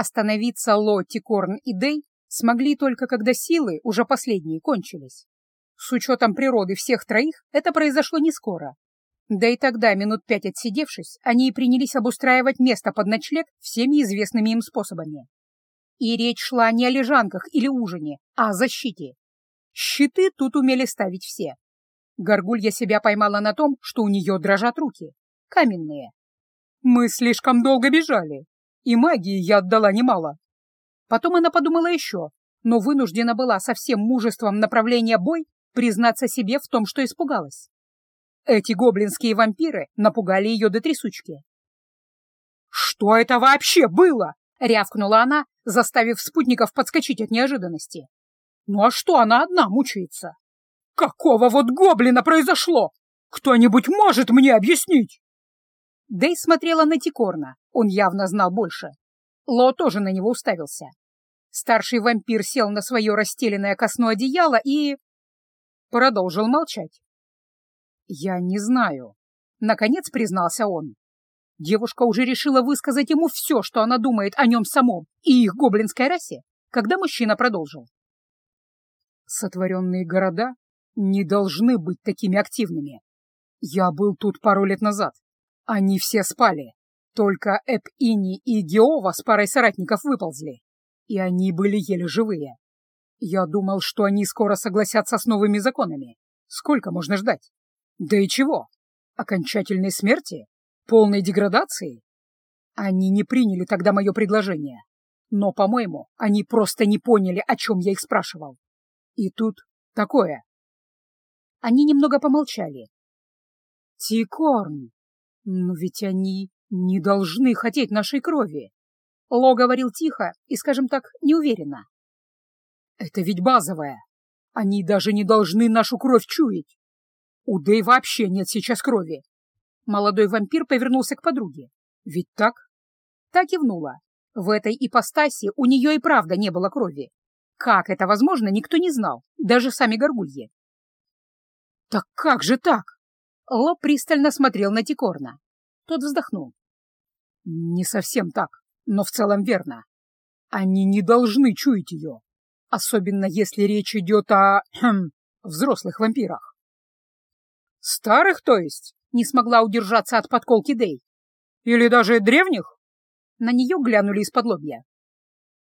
Остановиться Ло, Тикорн и Дей смогли только когда силы, уже последние, кончились. С учетом природы всех троих это произошло не скоро. Да и тогда, минут пять отсидевшись, они и принялись обустраивать место под ночлег всеми известными им способами. И речь шла не о лежанках или ужине, а о защите. Щиты тут умели ставить все. Горгулья себя поймала на том, что у нее дрожат руки. Каменные. Мы слишком долго бежали, и магии я отдала немало. Потом она подумала еще, но вынуждена была со всем мужеством направления бой признаться себе в том, что испугалась. Эти гоблинские вампиры напугали ее до трясучки. «Что это вообще было?» — рявкнула она, заставив спутников подскочить от неожиданности. «Ну а что она одна мучается? Какого вот гоблина произошло? Кто-нибудь может мне объяснить?» Дэй смотрела на Тикорна, он явно знал больше. Ло тоже на него уставился. Старший вампир сел на свое расстеленное косну одеяло и... продолжил молчать. «Я не знаю», — наконец признался он. Девушка уже решила высказать ему все, что она думает о нем самом и их гоблинской расе, когда мужчина продолжил. Сотворенные города не должны быть такими активными. Я был тут пару лет назад. Они все спали. Только Эп-Ини и Геова с парой соратников выползли. И они были еле живые. Я думал, что они скоро согласятся с новыми законами. Сколько можно ждать? Да и чего? Окончательной смерти? Полной деградации? Они не приняли тогда мое предложение. Но, по-моему, они просто не поняли, о чем я их спрашивал. И тут такое. Они немного помолчали. Тикорн, но ведь они не должны хотеть нашей крови. Ло говорил тихо и, скажем так, неуверенно. Это ведь базовое. Они даже не должны нашу кровь чуять. У Дэй вообще нет сейчас крови. Молодой вампир повернулся к подруге. Ведь так? Та кивнула. В этой ипостаси у нее и правда не было крови. Как это возможно, никто не знал, даже сами горгульи. «Так как же так?» Ло пристально смотрел на Тикорна. Тот вздохнул. «Не совсем так, но в целом верно. Они не должны чуять ее, особенно если речь идет о... Хм, взрослых вампирах». «Старых, то есть?» — не смогла удержаться от подколки Дэй. «Или даже древних?» На нее глянули из-под лобья.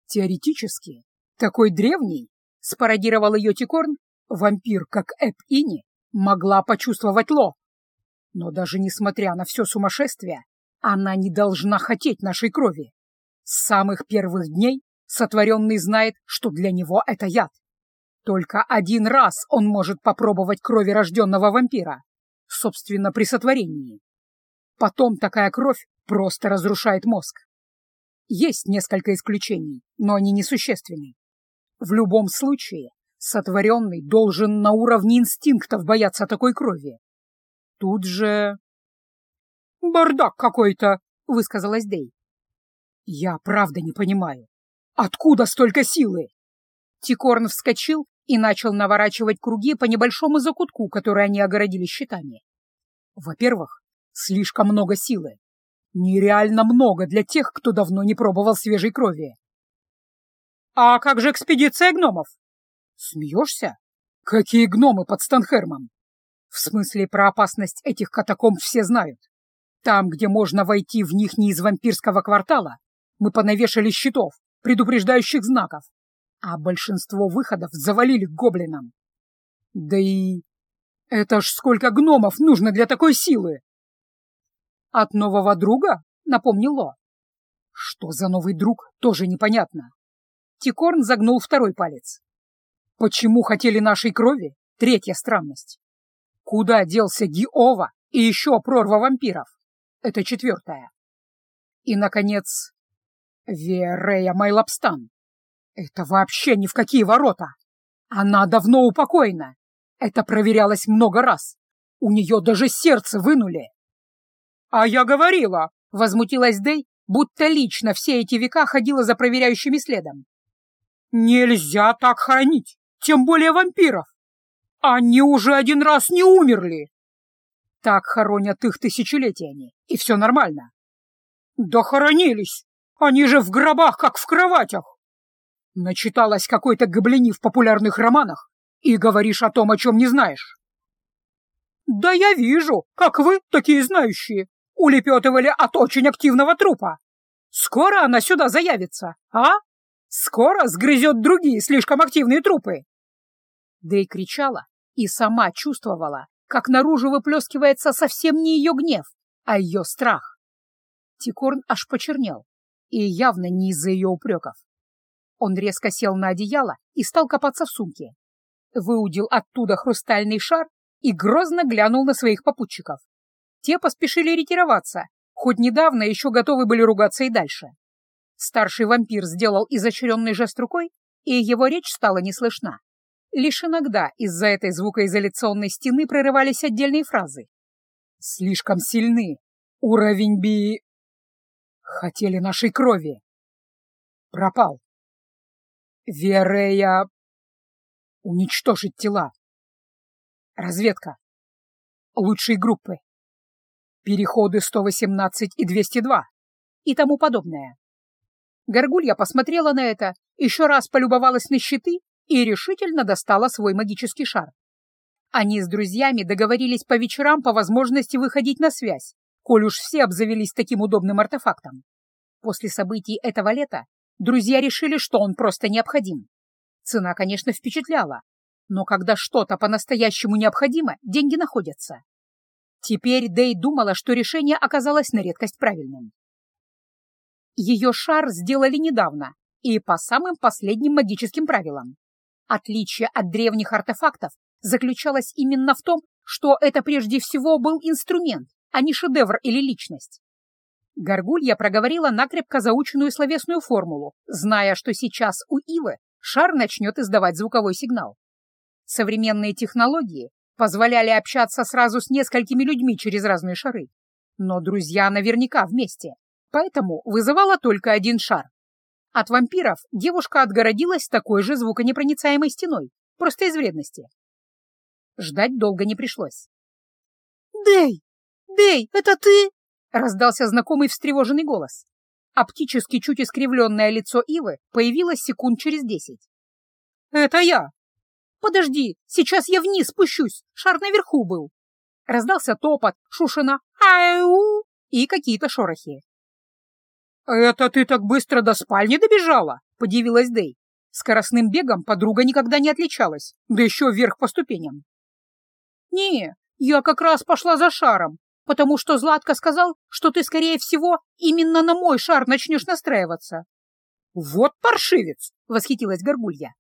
«Теоретически, такой древний», — спародировал ее Тикорн, вампир, как Эп-Ини, могла почувствовать Ло. Но даже несмотря на все сумасшествие, она не должна хотеть нашей крови. С самых первых дней сотворенный знает, что для него это яд. Только один раз он может попробовать крови рожденного вампира, собственно, при сотворении. Потом такая кровь просто разрушает мозг. Есть несколько исключений, но они несущественны. В любом случае, Сотворенный должен на уровне инстинктов бояться такой крови. Тут же... «Бардак какой-то!» — высказалась Дэй. «Я правда не понимаю. Откуда столько силы?» Тикорн вскочил и начал наворачивать круги по небольшому закутку, который они огородили щитами. Во-первых, слишком много силы. Нереально много для тех, кто давно не пробовал свежей крови. «А как же экспедиция гномов?» Смеешься? Какие гномы под Станхермом? В смысле, про опасность этих катакомб все знают. Там, где можно войти в них не из вампирского квартала, мы понавешали щитов, предупреждающих знаков, а большинство выходов завалили гоблинам. Да и... Это ж сколько гномов нужно для такой силы! От нового друга? Напомнил Ло. Что за новый друг, тоже непонятно. Тикорн загнул второй палец. Почему хотели нашей крови? Третья странность. Куда делся Гиова и еще прорва вампиров? Это четвертая. И, наконец, Верея Майлапстан. Это вообще ни в какие ворота. Она давно упокоена. Это проверялось много раз. У нее даже сердце вынули. А я говорила, возмутилась Дэй, будто лично все эти века ходила за проверяющими следом. Нельзя так хранить тем более вампиров. Они уже один раз не умерли. Так хоронят их тысячелетиями, и все нормально. Да хоронились. Они же в гробах, как в кроватях. Начиталась какой-то гоблини в популярных романах и говоришь о том, о чем не знаешь. Да я вижу, как вы, такие знающие, улепетывали от очень активного трупа. Скоро она сюда заявится, а? Скоро сгрызет другие слишком активные трупы. Дэй кричала и сама чувствовала, как наружу выплескивается совсем не ее гнев, а ее страх. Тикорн аж почернел, и явно не из-за ее упреков. Он резко сел на одеяло и стал копаться в сумке. Выудил оттуда хрустальный шар и грозно глянул на своих попутчиков. Те поспешили ретироваться, хоть недавно еще готовы были ругаться и дальше. Старший вампир сделал изощренный жест рукой, и его речь стала не слышна. Лишь иногда из-за этой звукоизоляционной стены прорывались отдельные фразы. «Слишком сильны. Уровень би...» «Хотели нашей крови». «Пропал». «Верея...» «Уничтожить тела». «Разведка». «Лучшие группы». «Переходы 118 и 202» и тому подобное. Горгулья посмотрела на это, еще раз полюбовалась на щиты и решительно достала свой магический шар. Они с друзьями договорились по вечерам по возможности выходить на связь, коль уж все обзавелись таким удобным артефактом. После событий этого лета друзья решили, что он просто необходим. Цена, конечно, впечатляла, но когда что-то по-настоящему необходимо, деньги находятся. Теперь Дэй думала, что решение оказалось на редкость правильным. Ее шар сделали недавно и по самым последним магическим правилам. Отличие от древних артефактов заключалось именно в том, что это прежде всего был инструмент, а не шедевр или личность. Горгулья проговорила накрепко заученную словесную формулу, зная, что сейчас у Ивы шар начнет издавать звуковой сигнал. Современные технологии позволяли общаться сразу с несколькими людьми через разные шары, но друзья наверняка вместе, поэтому вызывала только один шар. От вампиров девушка отгородилась такой же звуконепроницаемой стеной, просто из вредности. Ждать долго не пришлось. «Дэй! Дэй, это ты?» — раздался знакомый встревоженный голос. Оптически чуть искривленное лицо Ивы появилось секунд через десять. «Это я!» «Подожди, сейчас я вниз спущусь, шар наверху был!» Раздался топот, шушина «Ау!» и какие-то шорохи. «Это ты так быстро до спальни добежала?» — подивилась Дэй. Скоростным бегом подруга никогда не отличалась, да еще вверх по ступеням. «Не, я как раз пошла за шаром, потому что Златко сказал, что ты, скорее всего, именно на мой шар начнешь настраиваться». «Вот паршивец!» — восхитилась Горгулья.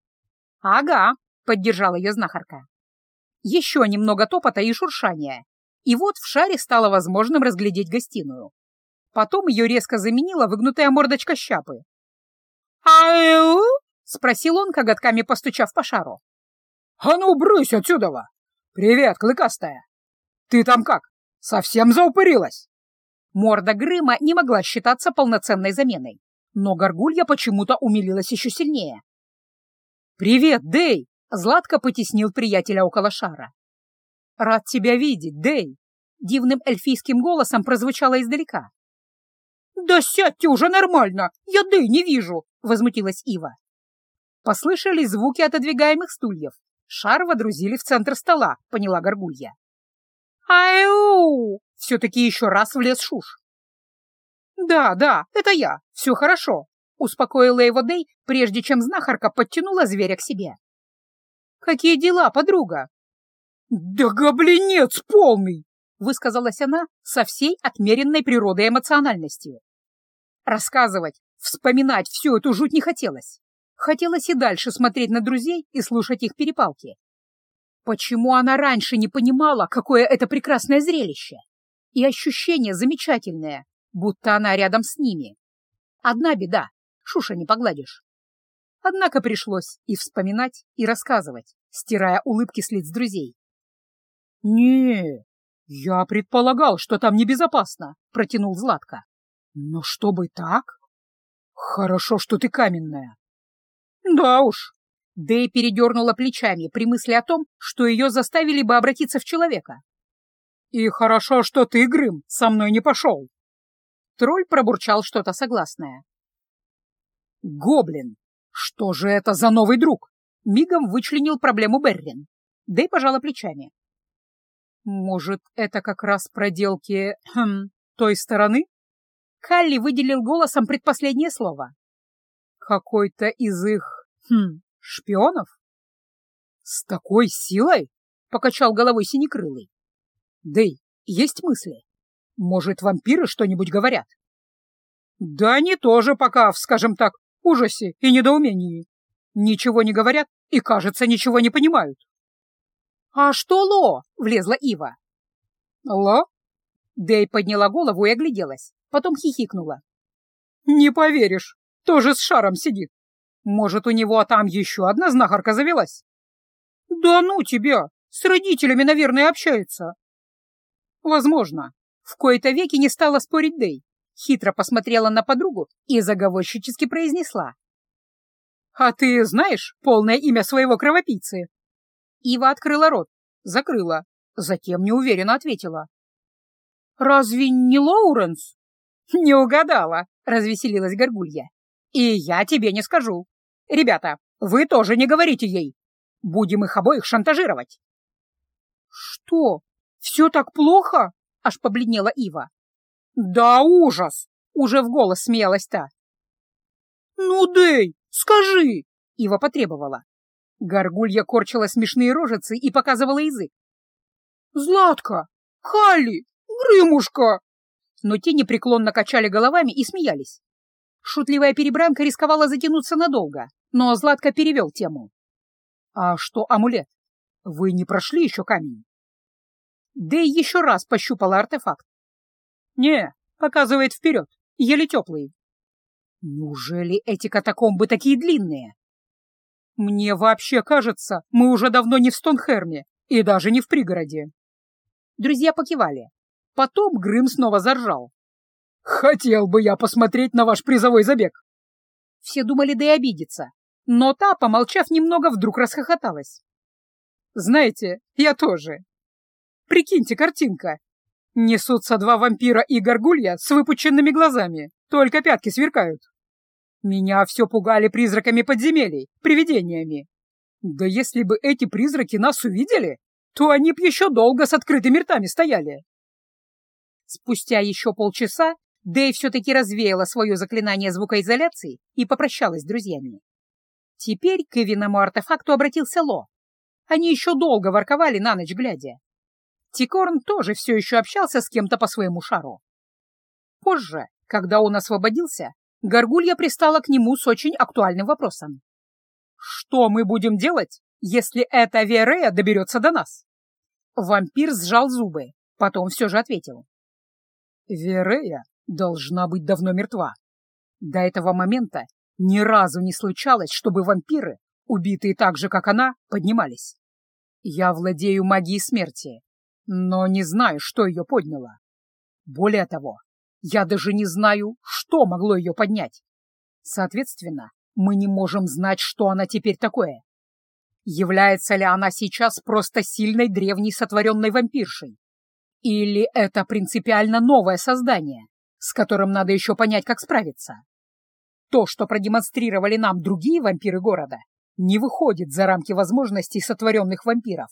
«Ага», — поддержала ее знахарка. Еще немного топота и шуршания, и вот в шаре стало возможным разглядеть гостиную. Потом ее резко заменила выгнутая мордочка щапы. «Ау?» — спросил он, коготками постучав по шару. «А ну, брысь отсюда! Привет, клыкастая! Ты там как, совсем заупырилась?» Морда Грыма не могла считаться полноценной заменой, но Горгулья почему-то умилилась еще сильнее. «Привет, Дэй!» — Златко потеснил приятеля около шара. «Рад тебя видеть, Дэй!» — дивным эльфийским голосом прозвучало издалека. «Да сядьте уже нормально! Я Дэй не вижу!» — возмутилась Ива. Послышались звуки отодвигаемых стульев. Шар водрузили в центр стола, поняла Горгулья. «Ау!» — все-таки еще раз влез Шуш. «Да, да, это я, все хорошо», — успокоила его Дэй, прежде чем знахарка подтянула зверя к себе. «Какие дела, подруга?» «Да гоблинец полный!» — высказалась она со всей отмеренной природой эмоциональностью. Рассказывать, вспоминать всю эту жуть не хотелось. Хотелось и дальше смотреть на друзей и слушать их перепалки. Почему она раньше не понимала, какое это прекрасное зрелище? И ощущение замечательное, будто она рядом с ними. Одна беда — Шуша не погладишь. Однако пришлось и вспоминать, и рассказывать, стирая улыбки с лиц друзей. «Не, я предполагал, что там небезопасно», — протянул Златко. Но чтобы так? Хорошо, что ты каменная. Да уж. Дэй передернула плечами при мысли о том, что ее заставили бы обратиться в человека. И хорошо, что ты, Грым, со мной не пошел. Тролль пробурчал что-то согласное. Гоблин! Что же это за новый друг? Мигом вычленил проблему Беррин. И пожала плечами. Может, это как раз проделки хм, той стороны? Калли выделил голосом предпоследнее слово. Какой-то из их хм, шпионов? С такой силой? Покачал головой синекрылый. Дэй, есть мысли? Может, вампиры что-нибудь говорят? Да они тоже пока, скажем так, ужасе и недоумении. Ничего не говорят и, кажется, ничего не понимают. «А что Ло?» — влезла Ива. «Ло?» Дэй подняла голову и огляделась, потом хихикнула. «Не поверишь, тоже с шаром сидит. Может, у него там еще одна знахарка завелась?» «Да ну тебя! С родителями, наверное, общается». «Возможно». В кои-то веки не стала спорить Дэй. Хитро посмотрела на подругу и заговорщически произнесла. «А ты знаешь полное имя своего кровопийцы?» Ива открыла рот, закрыла, затем неуверенно ответила. «Разве не Лоуренс?» «Не угадала», — развеселилась Горгулья. «И я тебе не скажу. Ребята, вы тоже не говорите ей. Будем их обоих шантажировать». «Что, все так плохо?» — аж побледнела Ива. «Да ужас!» — уже в голос смеялась та. «Ну, Дэй, скажи!» — Ива потребовала. Горгулья корчила смешные рожицы и показывала язык. «Златка! Калли! Грымушка!» Но те непреклонно качали головами и смеялись. Шутливая перебранка рисковала затянуться надолго, но Златка перевел тему. «А что амулет? Вы не прошли еще камень?» Дэй еще раз пощупала артефакт. «Не, показывает вперед, еле теплый». «Неужели эти катакомбы такие длинные?» «Мне вообще кажется, мы уже давно не в Стонхерме и даже не в пригороде». Друзья покивали. Потом Грым снова заржал. «Хотел бы я посмотреть на ваш призовой забег!» Все думали, да и обидеться, но та, помолчав немного, вдруг расхохоталась. «Знаете, я тоже. Прикиньте, картинка. Несутся два вампира и горгулья с выпученными глазами, только пятки сверкают. Меня все пугали призраками подземелий, привидениями. Да если бы эти призраки нас увидели, то они б еще долго с открытыми ртами стояли. Спустя еще полчаса Дэй все-таки развеяла свое заклинание звукоизоляции и попрощалась с друзьями. Теперь к Эвиному артефакту обратился Ло. Они еще долго ворковали на ночь глядя. Тикорн тоже все еще общался с кем-то по своему шару. Позже, когда он освободился, Горгулья пристала к нему с очень актуальным вопросом. «Что мы будем делать, если эта Верея доберется до нас?» Вампир сжал зубы, потом все же ответил. «Верея должна быть давно мертва. До этого момента ни разу не случалось, чтобы вампиры, убитые так же, как она, поднимались. Я владею магией смерти, но не знаю, что ее подняло. Более того, я даже не знаю, что могло ее поднять. Соответственно, мы не можем знать, что она теперь такое. Является ли она сейчас просто сильной древней сотворенной вампиршей? Или это принципиально новое создание, с которым надо еще понять, как справиться? То, что продемонстрировали нам другие вампиры города, не выходит за рамки возможностей сотворенных вампиров.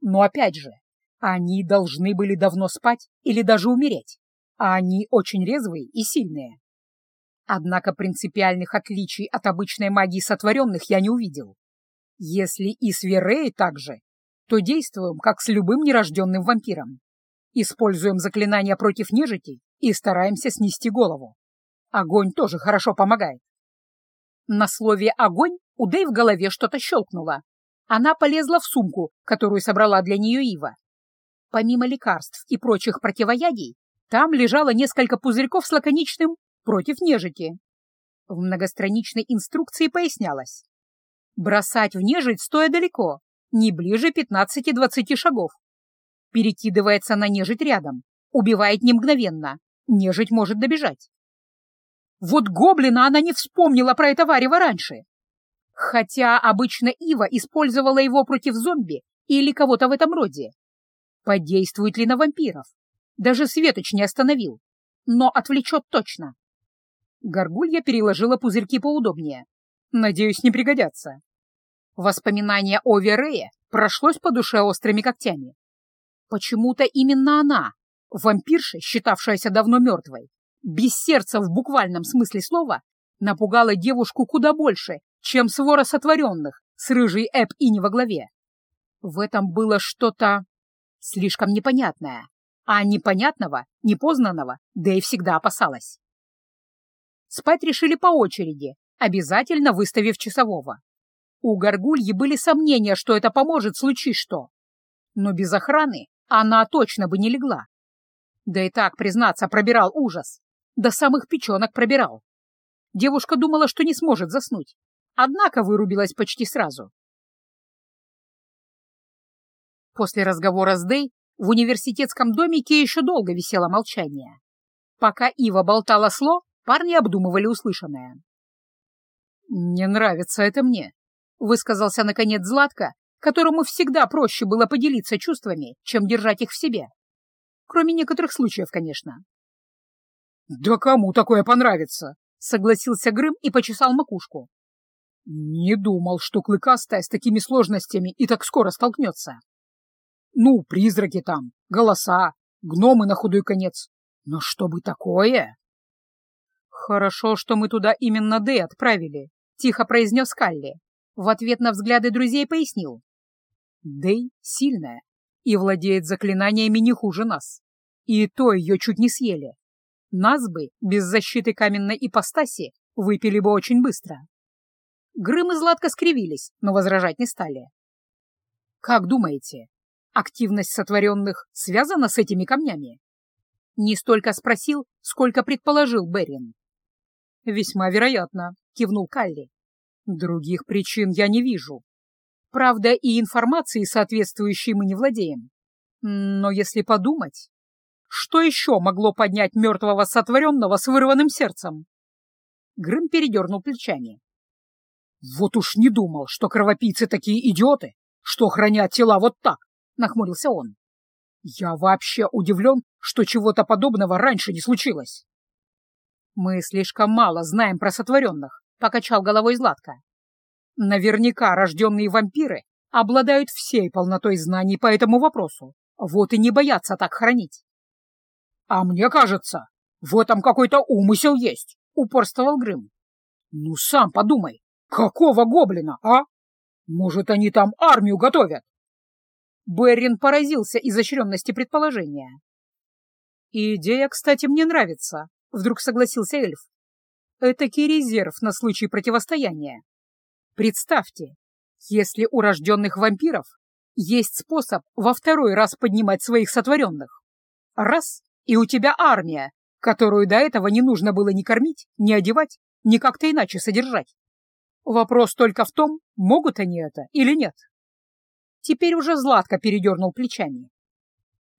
Но опять же, они должны были давно спать или даже умереть а они очень резвые и сильные. Однако принципиальных отличий от обычной магии сотворенных я не увидел. Если и с Вереей так же, то действуем, как с любым нерожденным вампиром. Используем заклинания против нежити и стараемся снести голову. Огонь тоже хорошо помогает. На слове «огонь» у Дэй в голове что-то щелкнуло. Она полезла в сумку, которую собрала для нее Ива. Помимо лекарств и прочих противоядий, там лежало несколько пузырьков с лаконичным «против нежити». В многостраничной инструкции пояснялось. Бросать в нежить стоя далеко, не ближе 15-20 шагов. Перекидывается на нежить рядом, убивает не мгновенно, нежить может добежать. Вот гоблина она не вспомнила про это варево раньше. Хотя обычно Ива использовала его против зомби или кого-то в этом роде. Подействует ли на вампиров? Даже Светоч не остановил, но отвлечет точно. Горгулья переложила пузырьки поудобнее. Надеюсь, не пригодятся. Воспоминание о Верее прошлось по душе острыми когтями. Почему-то именно она, вампирша, считавшаяся давно мертвой, без сердца в буквальном смысле слова, напугала девушку куда больше, чем свора сотворенных с рыжей Эб Ини во главе. В этом было что-то слишком непонятное, а непонятного, непознанного Дэй всегда опасалась. Спать решили по очереди, обязательно выставив часового. У Горгульи были сомнения, что это поможет, случись что. Но без охраны она точно бы не легла. Да и так, признаться, пробирал ужас. До самых печенок пробирал. Девушка думала, что не сможет заснуть, однако вырубилась почти сразу. После разговора с Дэй в университетском домике еще долго висело молчание. Пока Ива болтала сло, парни обдумывали услышанное. «Не нравится это мне», — высказался наконец Златко, которому всегда проще было поделиться чувствами, чем держать их в себе. Кроме некоторых случаев, конечно. «Да кому такое понравится?» — согласился Грым и почесал макушку. «Не думал, что Клыкастая с такими сложностями и так скоро столкнется. Ну, призраки там, голоса, гномы на худой конец. Но чтобы такое...» «Хорошо, что мы туда именно Дэй отправили», — тихо произнес Калли. В ответ на взгляды друзей пояснил. «Дэй сильная и владеет заклинаниями не хуже нас. И то ее чуть не съели. Нас бы, без защиты каменной ипостаси, выпили бы очень быстро». Грым и Златко скривились, но возражать не стали. «Как думаете, активность сотворенных связана с этими камнями?» Не столько спросил, сколько предположил Берин. «Весьма вероятно», — кивнул Калли. «Других причин я не вижу. Правда, и информации соответствующей мы не владеем. Но если подумать, что еще могло поднять мертвого сотворенного с вырванным сердцем?» Грым передернул плечами. «Вот уж не думал, что кровопийцы такие идиоты, что хранят тела вот так», — нахмурился он. «Я вообще удивлен, что чего-то подобного раньше не случилось». «Мы слишком мало знаем про сотворенных», — покачал головой Златко. «Наверняка рожденные вампиры обладают всей полнотой знаний по этому вопросу, вот и не боятся так хранить». «А мне кажется, в этом какой-то умысел есть», — упорствовал Грым. «Ну, сам подумай, какого гоблина, а? Может, они там армию готовят?» Беррин поразился изощренности предположения. «Идея, кстати, мне нравится», Вдруг согласился эльф. Этакий резерв на случай противостояния. Представьте, если у рожденных вампиров есть способ во второй раз поднимать своих сотворенных. Раз, и у тебя армия, которую до этого не нужно было ни кормить, ни одевать, ни как-то иначе содержать. Вопрос только в том, могут они это или нет. Теперь уже Златко передернул плечами.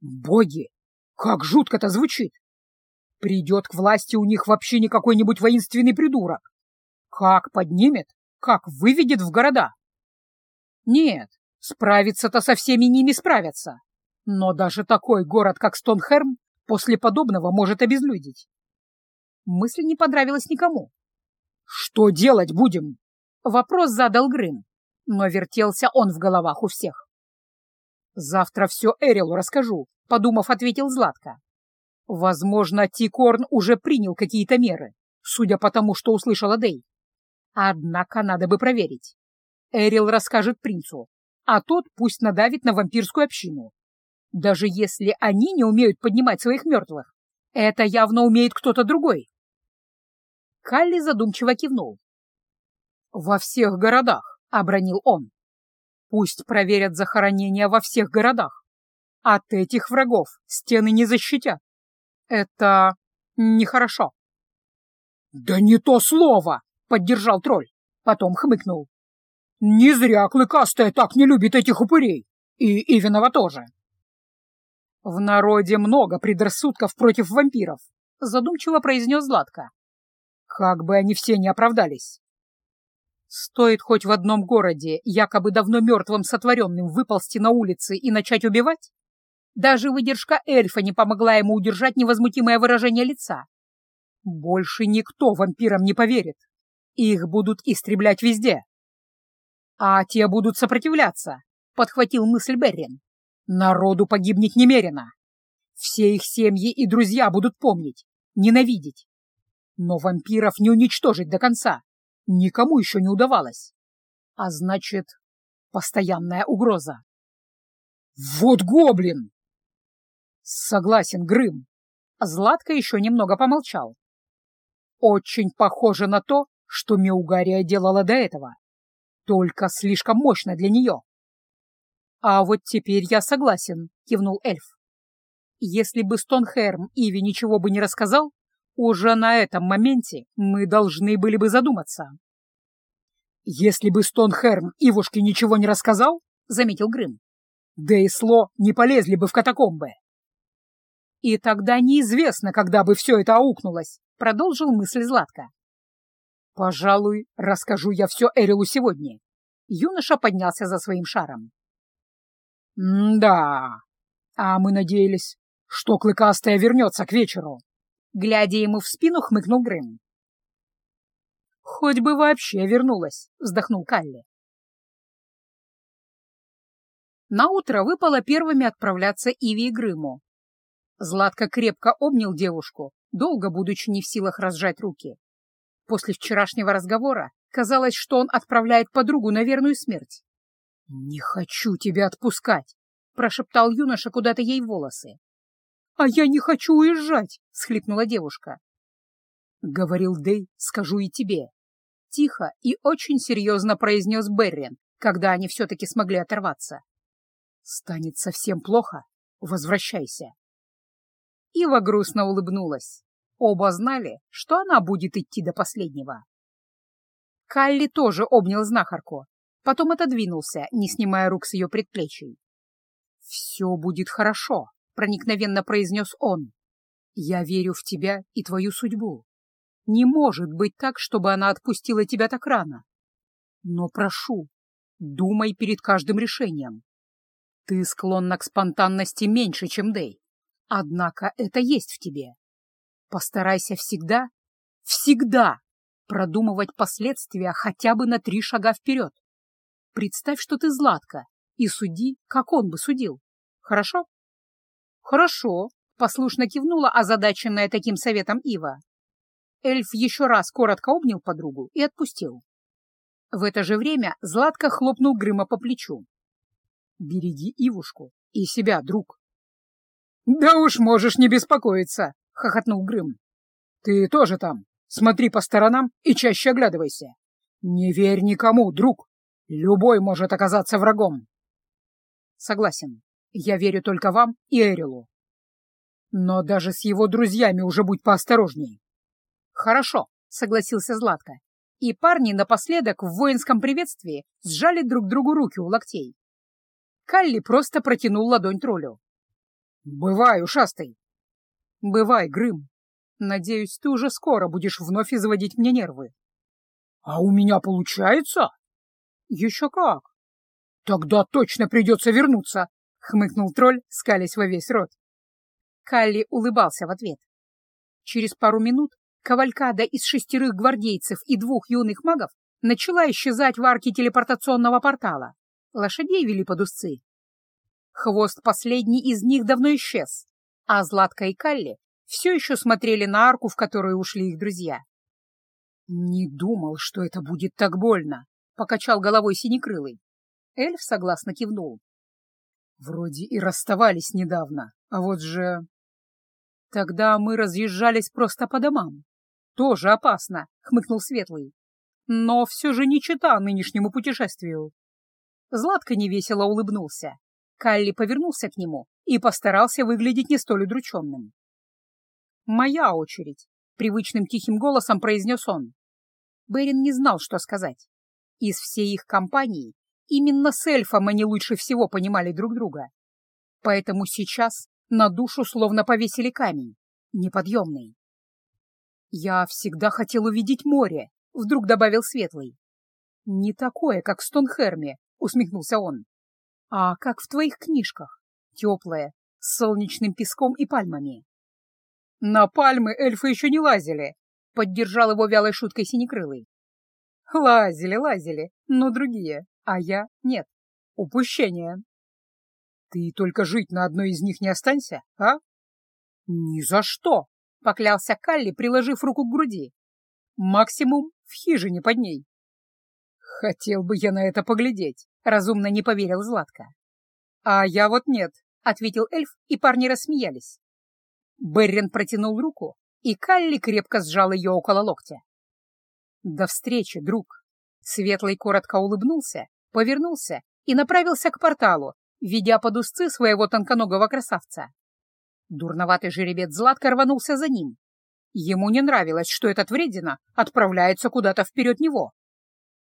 Боги, как жутко-то звучит! Придет к власти у них вообще не какой-нибудь воинственный придурок. Как поднимет, как выведет в города. Нет, справиться-то со всеми ними справятся. Но даже такой город, как Стонхерм, после подобного может обезлюдить. Мысль не понравилась никому. «Что делать будем?» Вопрос задал Грым, но вертелся он в головах у всех. «Завтра все Эрилу расскажу», — подумав, ответил Златко. Возможно, Тикорн уже принял какие-то меры, судя по тому, что услышала Дэй. Однако надо бы проверить. Эрил расскажет принцу, а тот пусть надавит на вампирскую общину. Даже если они не умеют поднимать своих мертвых, это явно умеет кто-то другой. Калли задумчиво кивнул. «Во всех городах», — обронил он. «Пусть проверят захоронения во всех городах. От этих врагов стены не защитят. Это нехорошо. Да не то слово, поддержал тролль, потом хмыкнул. Не зря клыкастая так не любит этих упырей. И Ивинова тоже. В народе много предрассудков против вампиров, задумчиво произнес Златко. Как бы они все не оправдались. Стоит хоть в одном городе, якобы давно мертвым сотворенным, выползти на улицы и начать убивать, даже выдержка эльфа не помогла ему удержать невозмутимое выражение лица. Больше никто вампирам не поверит. Их будут истреблять везде. А те будут сопротивляться, — подхватил мысль Беррин. Народу погибнет немерено. Все их семьи и друзья будут помнить, ненавидеть. Но вампиров не уничтожить до конца. Никому еще не удавалось. А значит, постоянная угроза. Вот гоблин! Согласен, Грым. Златко еще немного помолчал. Очень похоже на то, что Меугария делала до этого. Только слишком мощно для нее. А вот теперь я согласен, кивнул эльф. Если бы Стонхерм Иви ничего бы не рассказал, уже на этом моменте мы должны были бы задуматься. Если бы Стонхерм Ивушке ничего не рассказал, заметил Грым, да и Сло не полезли бы в катакомбы. И тогда неизвестно, когда бы все это аукнулось, продолжил мысль Златка. Пожалуй, расскажу я все Эрилу сегодня. Юноша поднялся за своим шаром. «Да, а мы надеялись, что Клыкастая вернется к вечеру», Глядя ему в спину, хмыкнул Грэм. «Хоть бы вообще вернулась», — вздохнул Калли. На утро выпало первыми отправляться Иви и Грыму. Златко крепко обнял девушку, долго будучи не в силах разжать руки. После вчерашнего разговора казалось, что он отправляет подругу на верную смерть. «Не хочу тебя отпускать», — прошептал юноша куда-то ей волосы. «А я не хочу уезжать!» — схлипнула девушка. «Говорил Дэй, скажу и тебе». Тихо и очень серьезно произнес Беррин, когда они все-таки смогли оторваться. «Станет совсем плохо. Возвращайся». Ива грустно улыбнулась. Оба знали, что она будет идти до последнего. Калли тоже обнял знахарку, потом отодвинулся, не снимая рук с ее предплечий. «Все будет хорошо», — проникновенно произнес он. «Я верю в тебя и твою судьбу. Не может быть так, чтобы она отпустила тебя так рано. Но прошу, думай перед каждым решением. Ты склонна к спонтанности меньше, чем Дэй. Однако это есть в тебе. Постарайся всегда, всегда продумывать последствия хотя бы на три шага вперед. Представь, что ты Златка, и суди, как он бы судил. Хорошо? «Хорошо», — послушно кивнула озадаченная таким советом Ива. Эльф еще раз коротко обнял подругу и отпустил. В это же время Златко хлопнул Грыма по плечу. «Береги Ивушку и себя, друг». «Да уж можешь не беспокоиться», — хохотнул Грым. «Ты тоже там. Смотри по сторонам и чаще оглядывайся. Не верь никому, друг. Любой может оказаться врагом». «Согласен. Я верю только вам и Эрилу. Но даже с его друзьями уже будь поосторожней. Хорошо, согласился Златко. И парни напоследок в воинском приветствии сжали друг другу руки у локтей. Калли просто протянул ладонь троллю. «Бывай, ушастый!» «Бывай, Грым. Надеюсь, ты уже скоро будешь вновь изводить мне нервы». «А у меня получается?» «Еще как!» «Тогда точно придется вернуться!» — хмыкнул тролль, скалясь во весь рот. Калли улыбался в ответ. Через пару минут кавалькада из шестерых гвардейцев и двух юных магов начала исчезать в арке телепортационного портала. Лошадей вели под узцы. Хвост последний из них давно исчез, а Златка и Калли все еще смотрели на арку, в которую ушли их друзья. «Не думал, что это будет так больно», — покачал головой синекрылый. Эльф согласно кивнул. Вроде и расставались недавно, а вот же... Тогда мы разъезжались просто по домам. Тоже опасно, хмыкнул Светлый. Но все же не чита нынешнему путешествию. Златко невесело улыбнулся. Калли повернулся к нему и постарался выглядеть не столь удрученным. «Моя очередь», — привычным тихим голосом произнес он. Берин не знал, что сказать. Из всей их компании Именно с эльфом они лучше всего понимали друг друга. Поэтому сейчас на душу словно повесили камень, неподъемный. «Я всегда хотел увидеть море», — вдруг добавил Светлый. «Не такое, как в Стонхерме», — усмехнулся он, — «а как в твоих книжках, теплое, с солнечным песком и пальмами». На пальмы эльфы еще не лазили, — поддержал его вялой шуткой синекрылый. Лазили, лазили, но другие, а я — нет. Упущение. Ты только жить на одной из них не останься, а? Ни за что, — поклялся Калли, приложив руку к груди. Максимум в хижине под ней. Хотел бы я на это поглядеть, — разумно не поверил Златко. А я вот нет, — ответил эльф, и парни рассмеялись. Беррин протянул руку, и Калли крепко сжал ее около локтя. «До встречи, друг!» Светлый коротко улыбнулся, повернулся и направился к порталу, ведя под узцы своего тонконогого красавца. Дурноватый жеребец Златко рванулся за ним. Ему не нравилось, что этот вредина отправляется куда-то вперед него.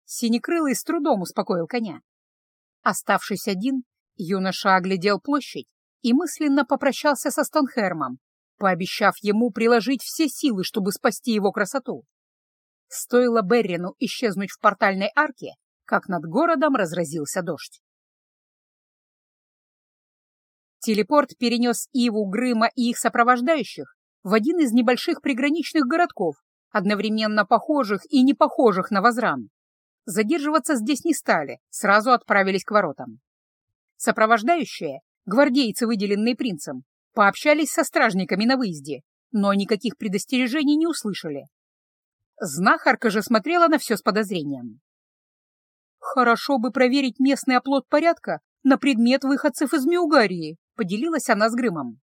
Синекрылый с трудом успокоил коня. Оставшись один, юноша оглядел площадь и мысленно попрощался со Стонхермом, пообещав ему приложить все силы, чтобы спасти его красоту. Стоило Беррину исчезнуть в портальной арке, как над городом разразился дождь. Телепорт перенес Иву, Грыма и их сопровождающих в один из небольших приграничных городков, одновременно похожих и не похожих на Возран. Задерживаться здесь не стали, сразу отправились к воротам. Сопровождающие, гвардейцы, выделенные принцем, пообщались со стражниками на выезде, но никаких предостережений не услышали. Знахарка же смотрела на все с подозрением. «Хорошо бы проверить местный оплот порядка на предмет выходцев из Миугарии», — поделилась она с Грымом.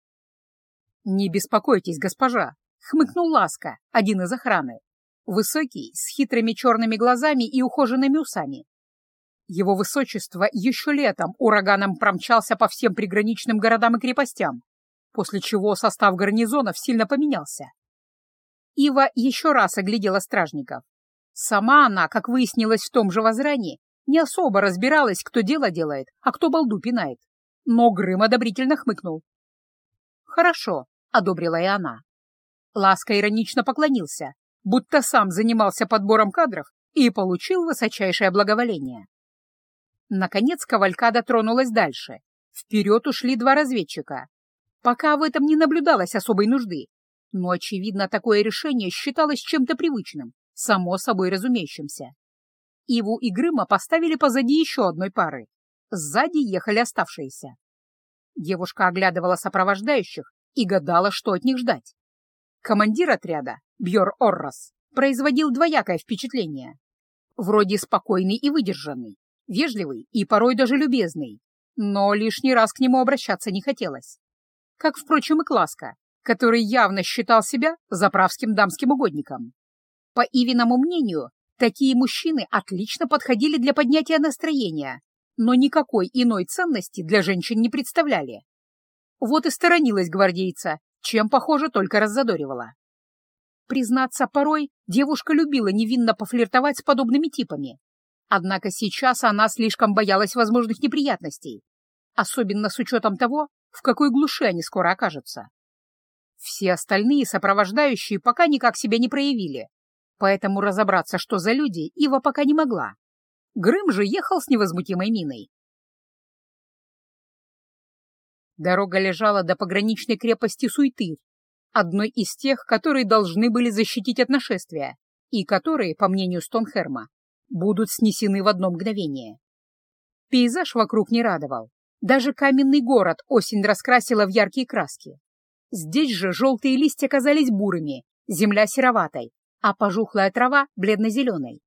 «Не беспокойтесь, госпожа», — хмыкнул Ласка, один из охраны. Высокий, с хитрыми черными глазами и ухоженными усами. Его высочество еще летом ураганом промчался по всем приграничным городам и крепостям, после чего состав гарнизонов сильно поменялся. Ива еще раз оглядела стражников. Сама она, как выяснилось в том же возрании, не особо разбиралась, кто дело делает, а кто балду пинает. Но Грым одобрительно хмыкнул. «Хорошо», — одобрила и она. Ласка иронично поклонился, будто сам занимался подбором кадров и получил высочайшее благоволение. Наконец кавалькада тронулась дальше. Вперед ушли два разведчика. Пока в этом не наблюдалось особой нужды, но, очевидно, такое решение считалось чем-то привычным, само собой разумеющимся. Иву и Грыма поставили позади еще одной пары. Сзади ехали оставшиеся. Девушка оглядывала сопровождающих и гадала, что от них ждать. Командир отряда, Бьор Оррос, производил двоякое впечатление. Вроде спокойный и выдержанный, вежливый и порой даже любезный, но лишний раз к нему обращаться не хотелось. Как, впрочем, и Класка, который явно считал себя заправским дамским угодником. По Ивиному мнению, такие мужчины отлично подходили для поднятия настроения, но никакой иной ценности для женщин не представляли. Вот и сторонилась гвардейца, чем, похоже, только раззадоривала. Признаться, порой девушка любила невинно пофлиртовать с подобными типами. Однако сейчас она слишком боялась возможных неприятностей, особенно с учетом того, в какой глуши они скоро окажутся. Все остальные сопровождающие пока никак себя не проявили, поэтому разобраться, что за люди, Ива пока не могла. Грым же ехал с невозмутимой миной. Дорога лежала до пограничной крепости Суйтырь, одной из тех, которые должны были защитить от нашествия, и которые, по мнению Стонхерма, будут снесены в одно мгновение. Пейзаж вокруг не радовал. Даже каменный город осень раскрасила в яркие краски. Здесь же желтые листья казались бурыми, земля сероватой, а пожухлая трава — бледно-зеленой.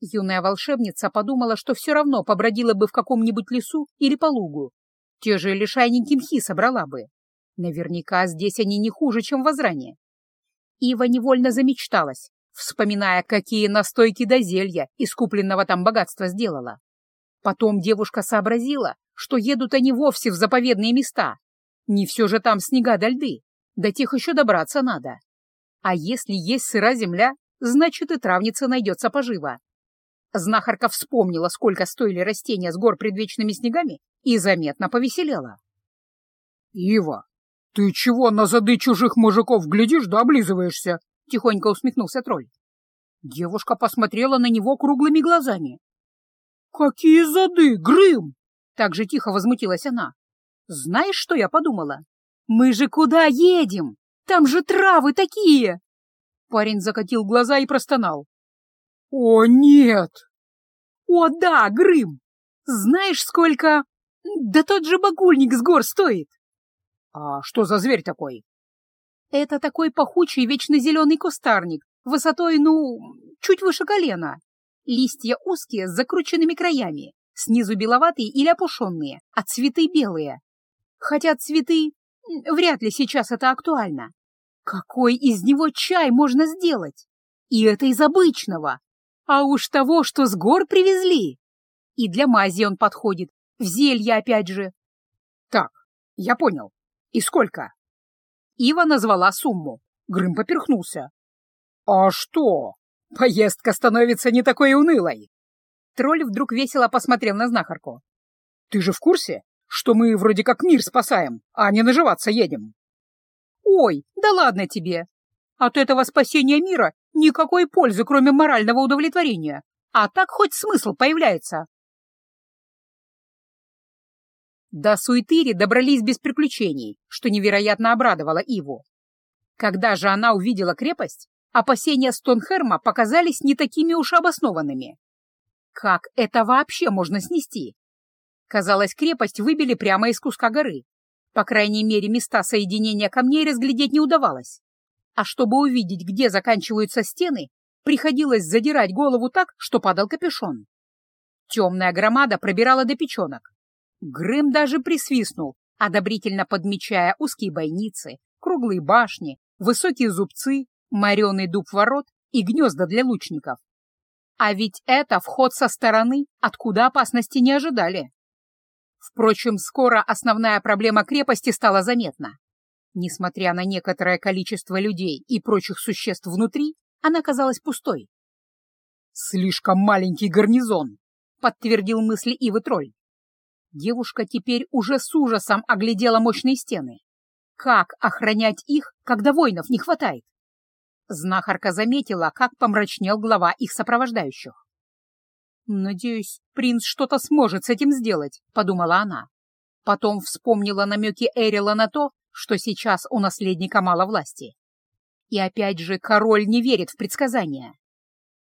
Юная волшебница подумала, что все равно побродила бы в каком-нибудь лесу или по лугу. Те же лишайники мхи собрала бы. Наверняка здесь они не хуже, чем в Озране. Ива невольно замечталась, вспоминая, какие настойки до зелья из купленного там богатства сделала. Потом девушка сообразила, что едут они вовсе в заповедные места, не все же там снега да льды, до тех еще добраться надо. А если есть сыра земля, значит и травница найдется поживо. Знахарка вспомнила, сколько стоили растения с гор предвечными снегами, и заметно повеселела. — Ива, ты чего на зады чужих мужиков глядишь да облизываешься? — тихонько усмехнулся тролль. Девушка посмотрела на него круглыми глазами. — Какие зады, Грым! — так же тихо возмутилась она. Знаешь, что я подумала? Мы же куда едем? Там же травы такие!» Парень закатил глаза и простонал. «О, нет!» «О, да, Грым! Знаешь, сколько...» Да тот же багульник с гор стоит. А что за зверь такой? Это такой пахучий вечно зеленый кустарник, высотой, ну, чуть выше колена. Листья узкие, с закрученными краями, снизу беловатые или опушенные, а цветы белые. Хотя цветы... Вряд ли сейчас это актуально. Какой из него чай можно сделать? И это из обычного. А уж того, что с гор привезли. И для мази он подходит, в зелье опять же. Так, я понял. И сколько? Ива назвала сумму. Грым поперхнулся. А что? Поездка становится не такой унылой. Тролль вдруг весело посмотрел на знахарку. Ты же в курсе, что мы вроде как мир спасаем, а не наживаться едем? Ой, да ладно тебе. От этого спасения мира никакой пользы, кроме морального удовлетворения. А так хоть смысл появляется. До Суетыри добрались без приключений, что невероятно обрадовало Иву. Когда же она увидела крепость, опасения Стонхерма показались не такими уж обоснованными. Как это вообще можно снести? Казалось, крепость выбили прямо из куска горы. По крайней мере, места соединения камней разглядеть не удавалось. А чтобы увидеть, где заканчиваются стены, приходилось задирать голову так, что падал капюшон. Темная громада пробирала до печенок, Грэм даже присвистнул, одобрительно подмечая узкие бойницы, круглые башни, высокие зубцы, мореный дуб ворот и гнезда для лучников. А ведь это вход со стороны, откуда опасности не ожидали. Впрочем, скоро основная проблема крепости стала заметна. Несмотря на некоторое количество людей и прочих существ внутри, она казалась пустой. «Слишком маленький гарнизон», — подтвердил мысли Ивы Тролль. Девушка теперь уже с ужасом оглядела мощные стены. Как охранять их, когда воинов не хватает? Знахарка заметила, как помрачнел глава их сопровождающих. «Надеюсь, принц что-то сможет с этим сделать», — подумала она. Потом вспомнила намеки Эрила на то, что сейчас у наследника мало власти. И опять же, король не верит в предсказания.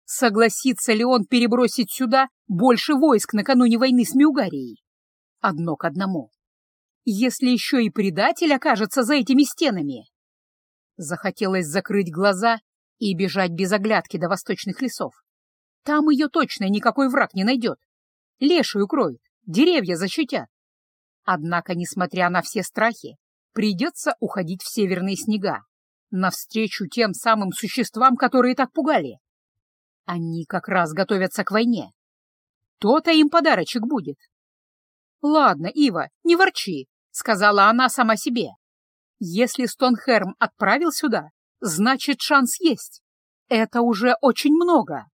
Согласится ли он перебросить сюда больше войск накануне войны с Мюгарией? одно к одному. Если еще и предатель окажется за этими стенами. Захотелось закрыть глаза и бежать без оглядки до восточных лесов. Там ее точно никакой враг не найдет. Леший укроют, деревья защитят. Однако, несмотря на все страхи, придется уходить в северные снега, навстречу тем самым существам, которые так пугали. Они как раз готовятся к войне. То-то им подарочек будет. «Ладно, Ива, не ворчи», — сказала она сама себе. «Если Стонхерм отправил сюда, значит, шанс есть. Это уже очень много».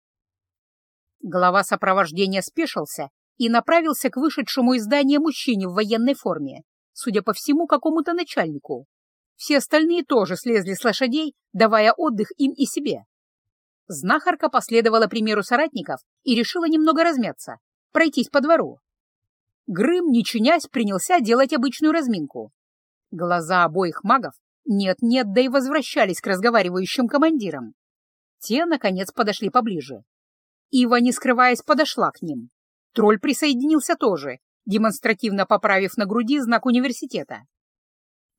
Глава сопровождения спешился и направился к вышедшему из здания мужчине в военной форме, судя по всему, какому-то начальнику. Все остальные тоже слезли с лошадей, давая отдых им и себе. Знахарка последовала примеру соратников и решила немного размяться, пройтись по двору. Грым, не чинясь, принялся делать обычную разминку. Глаза обоих магов нет-нет, да и возвращались к разговаривающим командирам. Те, наконец, подошли поближе. Ива, не скрываясь, подошла к ним. Тролль присоединился тоже, демонстративно поправив на груди знак университета.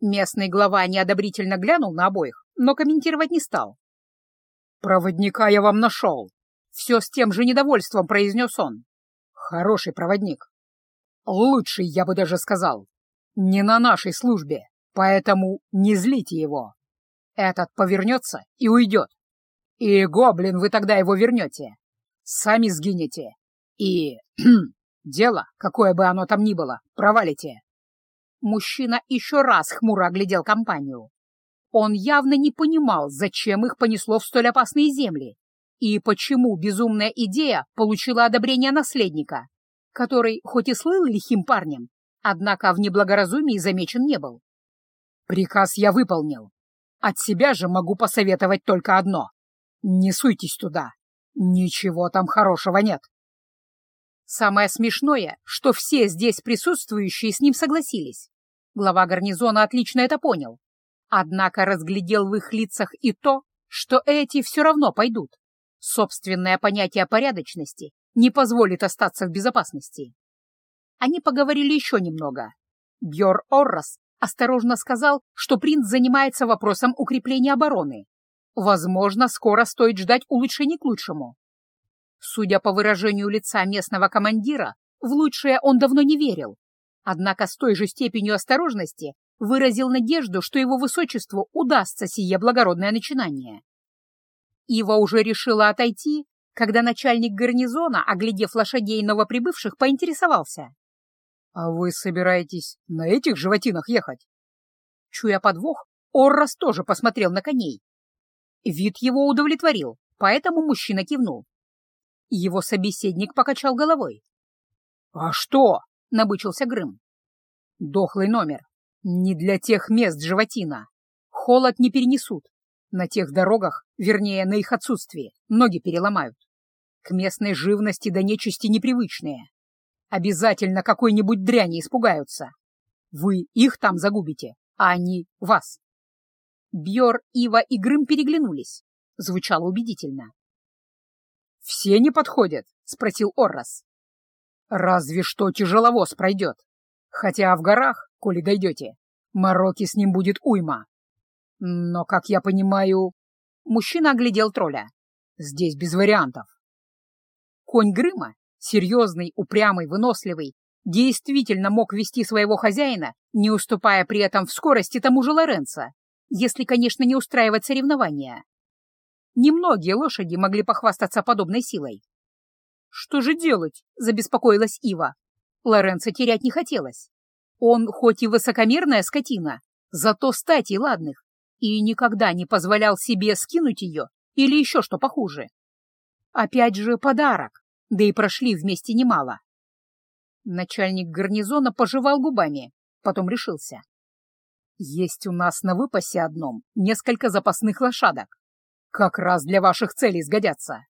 Местный глава неодобрительно глянул на обоих, но комментировать не стал. «Проводника я вам нашел!» Все с тем же недовольством произнес он. «Хороший проводник. Лучший, я бы даже сказал. Не на нашей службе, поэтому не злите его. Этот повернется и уйдет. И, гоблин, вы тогда его вернете. Сами сгинете. И дело, какое бы оно там ни было, провалите. Мужчина еще раз хмуро оглядел компанию. Он явно не понимал, зачем их понесло в столь опасные земли и почему безумная идея получила одобрение наследника который хоть и слыл лихим парнем, однако в неблагоразумии замечен не был. Приказ я выполнил. От себя же могу посоветовать только одно. Не суйтесь туда. Ничего там хорошего нет. Самое смешное, что все здесь присутствующие с ним согласились. Глава гарнизона отлично это понял. Однако разглядел в их лицах и то, что эти все равно пойдут. Собственное понятие порядочности не позволит остаться в безопасности. Они поговорили еще немного. Бьор Оррос осторожно сказал, что принц занимается вопросом укрепления обороны. Возможно, скоро стоит ждать улучшений к лучшему. Судя по выражению лица местного командира, в лучшее он давно не верил, однако с той же степенью осторожности выразил надежду, что его высочеству удастся сие благородное начинание. Ива уже решила отойти, когда начальник гарнизона, оглядев лошадей новоприбывших, поинтересовался. — А вы собираетесь на этих животинах ехать? Чуя подвох, Оррос тоже посмотрел на коней. Вид его удовлетворил, поэтому мужчина кивнул. Его собеседник покачал головой. — А что? — набычился Грым. — Дохлый номер. Не для тех мест животина. Холод не перенесут. На тех дорогах, вернее, на их отсутствии, ноги переломают. К местной живности до нечисти непривычные. Обязательно какой-нибудь дряни испугаются. Вы их там загубите, а они — вас. Бьор, Ива и Грым переглянулись. Звучало убедительно. «Все не подходят?» — спросил Оррос. «Разве что тяжеловоз пройдет. Хотя в горах, коли дойдете, мороки с ним будет уйма. Но, как я понимаю...» Мужчина оглядел тролля. «Здесь без вариантов». Конь Грыма, серьезный, упрямый, выносливый, действительно мог вести своего хозяина, не уступая при этом в скорости тому же Лоренцо, если, конечно, не устраивать соревнования. Немногие лошади могли похвастаться подобной силой. «Что же делать?» — забеспокоилась Ива. Лоренцо терять не хотелось. Он хоть и высокомерная скотина, зато стати ладных, и никогда не позволял себе скинуть ее или еще что похуже. Опять же подарок, да и прошли вместе немало. Начальник гарнизона пожевал губами, потом решился. Есть у нас на выпасе одном несколько запасных лошадок. Как раз для ваших целей сгодятся.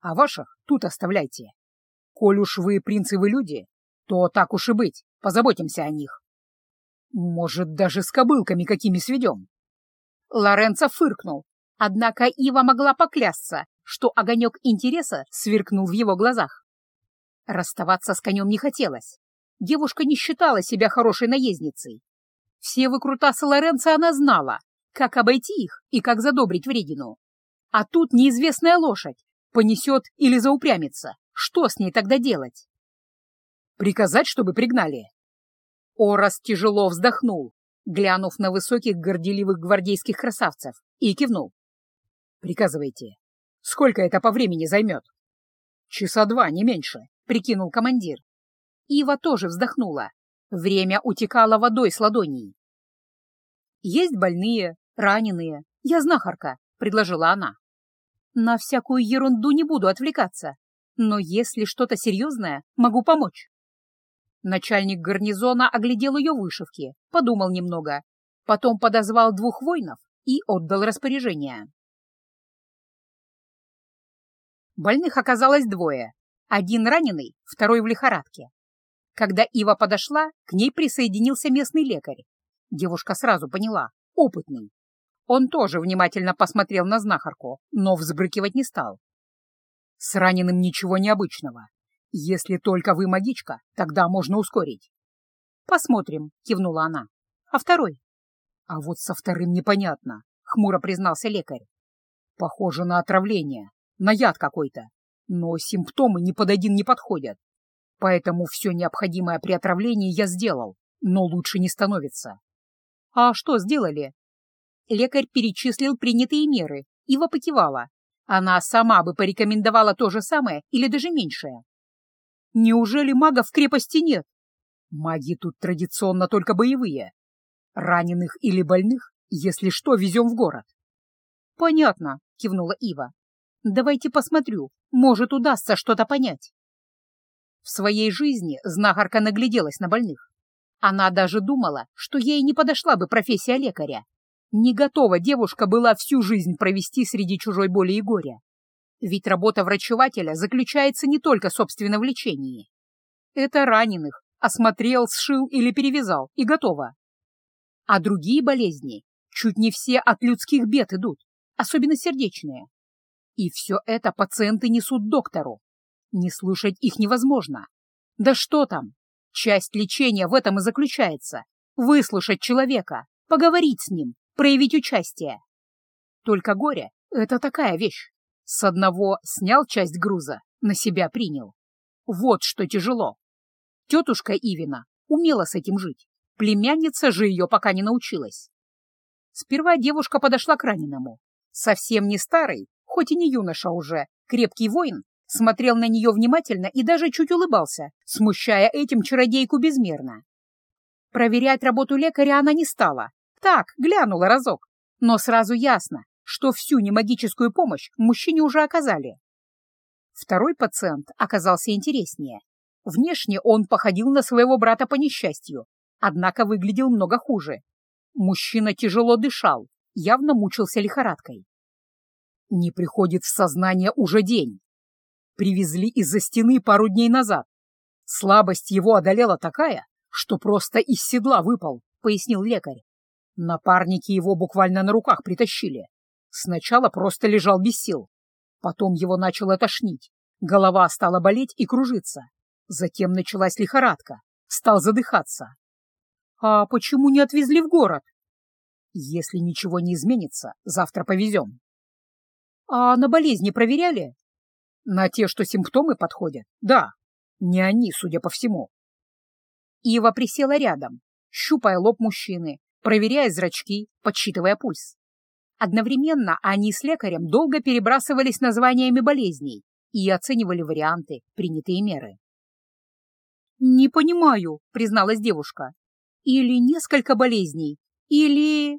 А ваших тут оставляйте. Коль уж вы принцевы люди, то так уж и быть, позаботимся о них. Может, даже с кобылками какими сведем. Лоренцо фыркнул, однако Ива могла поклясться, что огонек интереса сверкнул в его глазах. Расставаться с конем не хотелось. Девушка не считала себя хорошей наездницей. Все выкрутасы Лоренцо она знала, как обойти их и как задобрить вредину. А тут неизвестная лошадь. Понесет или заупрямится. Что с ней тогда делать? Приказать, чтобы пригнали. Орос тяжело вздохнул, глянув на высоких горделивых гвардейских красавцев, и кивнул. «Приказывайте. Сколько это по времени займет?» «Часа два, не меньше», — прикинул командир. Ива тоже вздохнула. Время утекало водой с ладоней. «Есть больные, раненые. Я знахарка», — предложила она. На всякую ерунду не буду отвлекаться, но если что-то серьезное, могу помочь. Начальник гарнизона оглядел ее вышивки, подумал немного, потом подозвал двух воинов и отдал распоряжение. Больных оказалось двое. Один раненый, второй в лихорадке. Когда Ива подошла, к ней присоединился местный лекарь. Девушка сразу поняла — опытный. Он тоже внимательно посмотрел на знахарку, но взбрыкивать не стал. «С раненым ничего необычного. Если только вы магичка, тогда можно ускорить». «Посмотрим», — кивнула она. «А второй?» «А вот со вторым непонятно», — хмуро признался лекарь. «Похоже на отравление, на яд какой-то, но симптомы ни под один не подходят. Поэтому все необходимое при отравлении я сделал, но лучше не становится». «А что сделали?» Лекарь перечислил принятые меры, Ива покивала. Она сама бы порекомендовала то же самое или даже меньшее. Неужели магов в крепости нет? Маги тут традиционно только боевые. Раненых или больных, если что, везем в город. Понятно, кивнула Ива. Давайте посмотрю, может, удастся что-то понять. В своей жизни знахарка нагляделась на больных. Она даже думала, что ей не подошла бы профессия лекаря, не готова девушка была всю жизнь провести среди чужой боли и горя. Ведь работа врачевателя заключается не только собственно в лечении. Это раненых, осмотрел, сшил или перевязал, и готово. А другие болезни, Чуть не все от людских бед идут, особенно сердечные. И все это пациенты несут доктору. Не слушать их невозможно. Да что там? Часть лечения в этом и заключается. Выслушать человека, поговорить с ним, проявить участие. Только горе — это такая вещь. С одного снял часть груза, на себя принял. Вот что тяжело. Тетушка Ивина умела с этим жить. Племянница же ее пока не научилась. Сперва девушка подошла к раненому. Совсем не старый, хоть и не юноша уже, крепкий воин, смотрел на нее внимательно и даже чуть улыбался, смущая этим чародейку безмерно. Проверять работу лекаря она не стала. Так, глянула разок. Но сразу ясно, что всю немагическую помощь мужчине уже оказали. Второй пациент оказался интереснее. Внешне он походил на своего брата по несчастью, однако выглядел много хуже. Мужчина тяжело дышал, явно мучился лихорадкой. Не приходит в сознание уже день. Привезли из-за стены пару дней назад. Слабость его одолела такая, что просто из седла выпал, — пояснил лекарь. Напарники его буквально на руках притащили. Сначала просто лежал без сил. Потом его начало тошнить. Голова стала болеть и кружиться. Затем началась лихорадка. Стал задыхаться. «А почему не отвезли в город?» «Если ничего не изменится, завтра повезем». «А на болезни проверяли?» «На те, что симптомы подходят, да. Не они, судя по всему». Ива присела рядом, щупая лоб мужчины, проверяя зрачки, подсчитывая пульс. Одновременно они с лекарем долго перебрасывались названиями болезней и оценивали варианты, принятые меры. «Не понимаю», — призналась девушка. «Или несколько болезней, или...»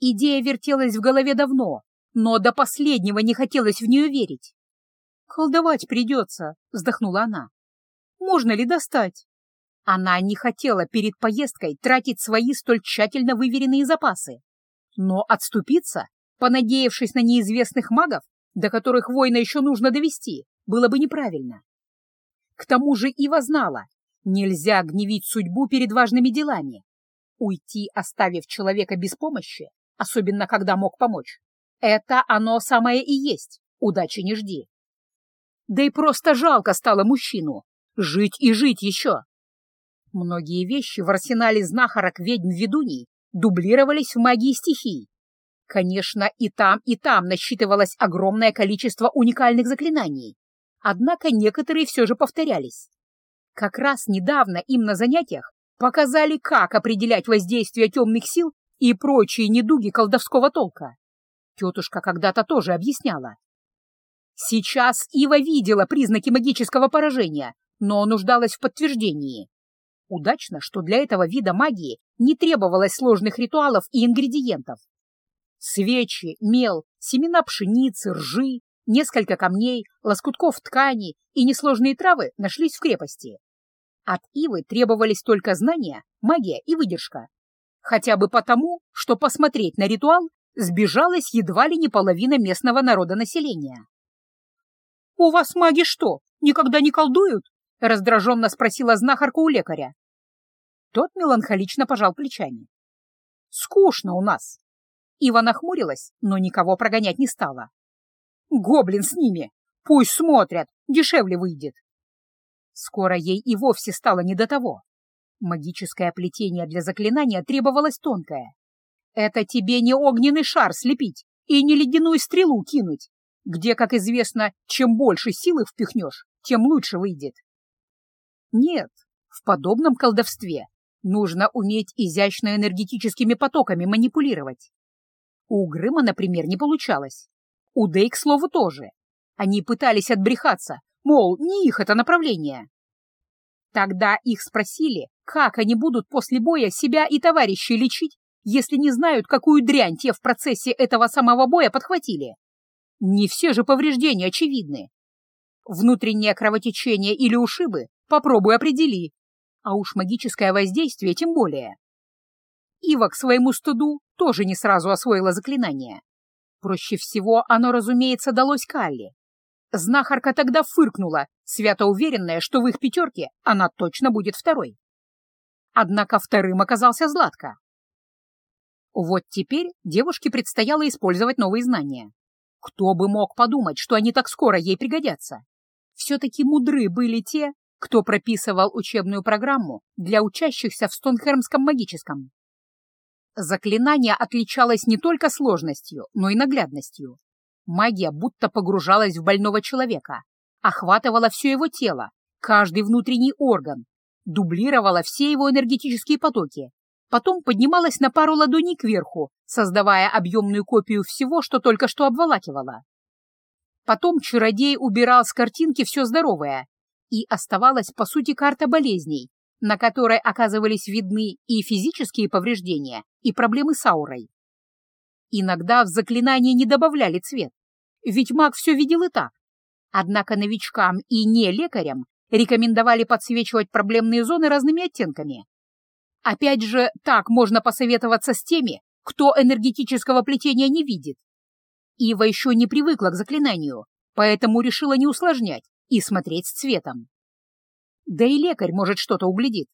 Идея вертелась в голове давно, но до последнего не хотелось в нее верить. «Колдовать придется», — вздохнула она. «Можно ли достать?» Она не хотела перед поездкой тратить свои столь тщательно выверенные запасы. Но отступиться, понадеявшись на неизвестных магов, до которых воина еще нужно довести, было бы неправильно. К тому же Ива знала, нельзя гневить судьбу перед важными делами. Уйти, оставив человека без помощи, особенно когда мог помочь, это оно самое и есть, удачи не жди. Да и просто жалко стало мужчину, жить и жить еще. Многие вещи в арсенале знахарок ведьм-ведуней дублировались в магии стихий. Конечно, и там, и там насчитывалось огромное количество уникальных заклинаний, однако некоторые все же повторялись. Как раз недавно им на занятиях показали, как определять воздействие темных сил и прочие недуги колдовского толка. Тетушка когда-то тоже объясняла. Сейчас Ива видела признаки магического поражения, но нуждалась в подтверждении. Удачно, что для этого вида магии не требовалось сложных ритуалов и ингредиентов. Свечи, мел, семена пшеницы, ржи, несколько камней, лоскутков ткани и несложные травы нашлись в крепости. От Ивы требовались только знания, магия и выдержка. Хотя бы потому, что посмотреть на ритуал сбежалась едва ли не половина местного народа населения. «У вас маги что, никогда не колдуют?» — раздраженно спросила знахарка у лекаря. Тот меланхолично пожал плечами. «Скучно у нас». Ива нахмурилась, но никого прогонять не стала. «Гоблин с ними! Пусть смотрят, дешевле выйдет!» Скоро ей и вовсе стало не до того. Магическое плетение для заклинания требовалось тонкое. Это тебе не огненный шар слепить и не ледяную стрелу кинуть, где, как известно, чем больше силы впихнешь, тем лучше выйдет. Нет, в подобном колдовстве Нужно уметь изящно энергетическими потоками манипулировать. У Грыма, например, не получалось. У Дэй, к слову, тоже. Они пытались отбрехаться, мол, не их это направление. Тогда их спросили, как они будут после боя себя и товарищей лечить, если не знают, какую дрянь те в процессе этого самого боя подхватили. Не все же повреждения очевидны. Внутреннее кровотечение или ушибы попробуй определи, а уж магическое воздействие тем более. Ива к своему стыду тоже не сразу освоила заклинание. Проще всего оно, разумеется, далось Калли. Знахарка тогда фыркнула, свято уверенная, что в их пятерке она точно будет второй. Однако вторым оказался Златко. Вот теперь девушке предстояло использовать новые знания. Кто бы мог подумать, что они так скоро ей пригодятся? Все-таки мудры были те, кто прописывал учебную программу для учащихся в Стонхермском магическом. Заклинание отличалось не только сложностью, но и наглядностью. Магия будто погружалась в больного человека, охватывала все его тело, каждый внутренний орган, дублировала все его энергетические потоки, потом поднималась на пару ладоней кверху, создавая объемную копию всего, что только что обволакивала. Потом чародей убирал с картинки все здоровое, и оставалась, по сути, карта болезней, на которой оказывались видны и физические повреждения, и проблемы с аурой. Иногда в заклинание не добавляли цвет, ведь маг все видел и так. Однако новичкам и не лекарям рекомендовали подсвечивать проблемные зоны разными оттенками. Опять же, так можно посоветоваться с теми, кто энергетического плетения не видит. Ива еще не привыкла к заклинанию, поэтому решила не усложнять и смотреть с цветом. Да и лекарь, может, что-то углядит.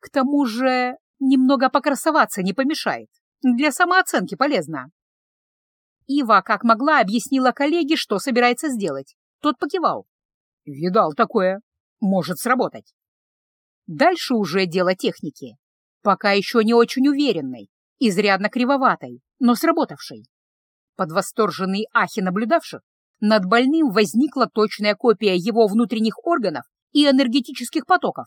К тому же немного покрасоваться не помешает. Для самооценки полезно. Ива, как могла, объяснила коллеге, что собирается сделать. Тот покивал. Видал такое. Может сработать. Дальше уже дело техники. Пока еще не очень уверенной, изрядно кривоватой, но сработавшей. Под восторженные ахи наблюдавших над больным возникла точная копия его внутренних органов и энергетических потоков.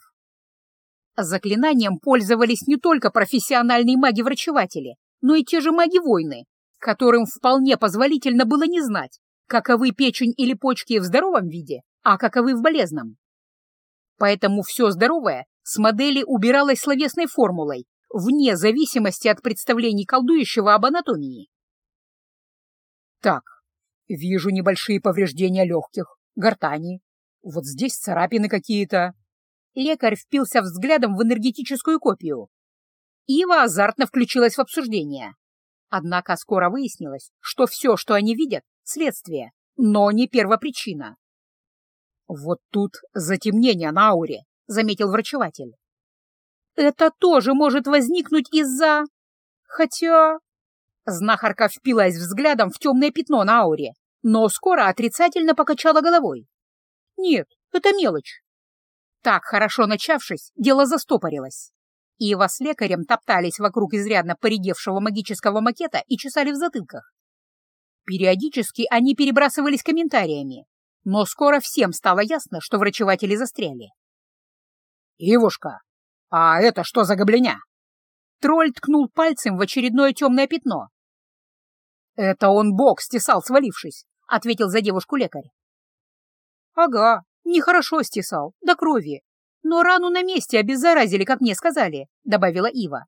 Заклинанием пользовались не только профессиональные маги-врачеватели, но и те же маги-войны, которым вполне позволительно было не знать, каковы печень или почки в здоровом виде, а каковы в болезном. Поэтому все здоровое с модели убиралось словесной формулой, вне зависимости от представлений колдующего об анатомии. Так, вижу небольшие повреждения легких, гортани. Вот здесь царапины какие-то. Лекарь впился взглядом в энергетическую копию. Ива азартно включилась в обсуждение. Однако скоро выяснилось, что все, что они видят, — следствие, но не первопричина. «Вот тут затемнение на ауре», — заметил врачеватель. «Это тоже может возникнуть из-за... Хотя...» Знахарка впилась взглядом в темное пятно на ауре, но скоро отрицательно покачала головой. «Нет, это мелочь». Так, хорошо начавшись, дело застопорилось. Ива с лекарем топтались вокруг изрядно поредевшего магического макета и чесали в затылках. Периодически они перебрасывались комментариями, но скоро всем стало ясно, что врачеватели застряли. «Ивушка, а это что за гоблиня?» Тролль ткнул пальцем в очередное темное пятно. «Это он бог стесал, свалившись», — ответил за девушку лекарь. «Ага, нехорошо стесал, до крови. Но рану на месте обеззаразили, как мне сказали», — добавила Ива.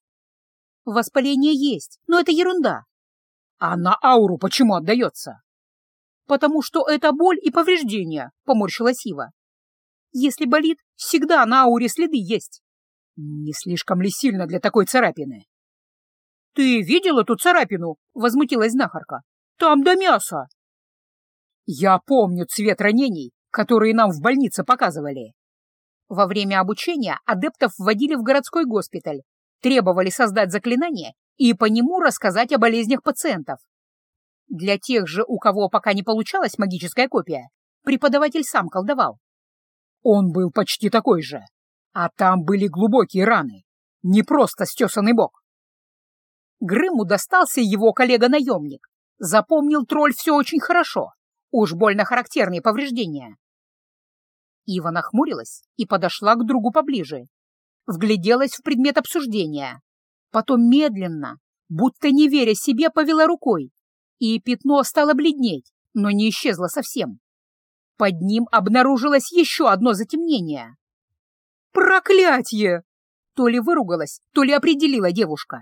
«Воспаление есть, но это ерунда». «А на ауру почему отдается?» «Потому что это боль и повреждения», — поморщилась Ива. «Если болит, всегда на ауре следы есть». «Не слишком ли сильно для такой царапины?» «Ты видел эту царапину?» — возмутилась знахарка. «Там до мяса!» «Я помню цвет ранений, которые нам в больнице показывали». Во время обучения адептов вводили в городской госпиталь, требовали создать заклинание и по нему рассказать о болезнях пациентов. Для тех же, у кого пока не получалась магическая копия, преподаватель сам колдовал. Он был почти такой же, а там были глубокие раны, не просто стесанный бок. Грыму достался его коллега-наемник. Запомнил тролль все очень хорошо, уж больно характерные повреждения. Ива нахмурилась и подошла к другу поближе. Вгляделась в предмет обсуждения. Потом медленно, будто не веря себе, повела рукой и пятно стало бледнеть, но не исчезло совсем. Под ним обнаружилось еще одно затемнение. «Проклятье!» То ли выругалась, то ли определила девушка.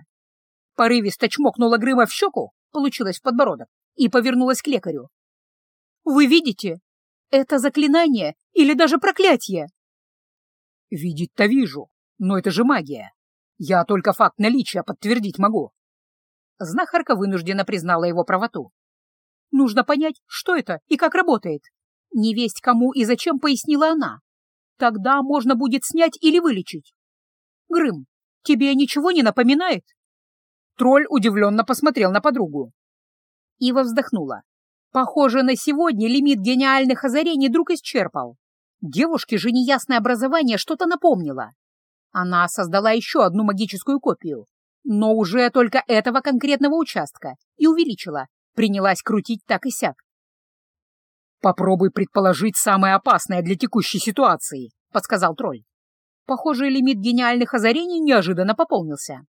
Порывисто чмокнула Грыма в щеку, получилось в подбородок, и повернулась к лекарю. «Вы видите? Это заклинание или даже проклятие?» «Видеть-то вижу, но это же магия. Я только факт наличия подтвердить могу. Знахарка вынуждена признала его правоту. Нужно понять, что это и как работает. Не весть кому и зачем пояснила она. Тогда можно будет снять или вылечить. Грым, тебе ничего не напоминает? Тролль удивленно посмотрел на подругу. Ива вздохнула. Похоже, на сегодня лимит гениальных озарений друг исчерпал. Девушке же неясное образование что-то напомнило. Она создала еще одну магическую копию, но уже только этого конкретного участка, и увеличила, принялась крутить так и сяк. «Попробуй предположить самое опасное для текущей ситуации», — подсказал тролль. Похоже, лимит гениальных озарений неожиданно пополнился.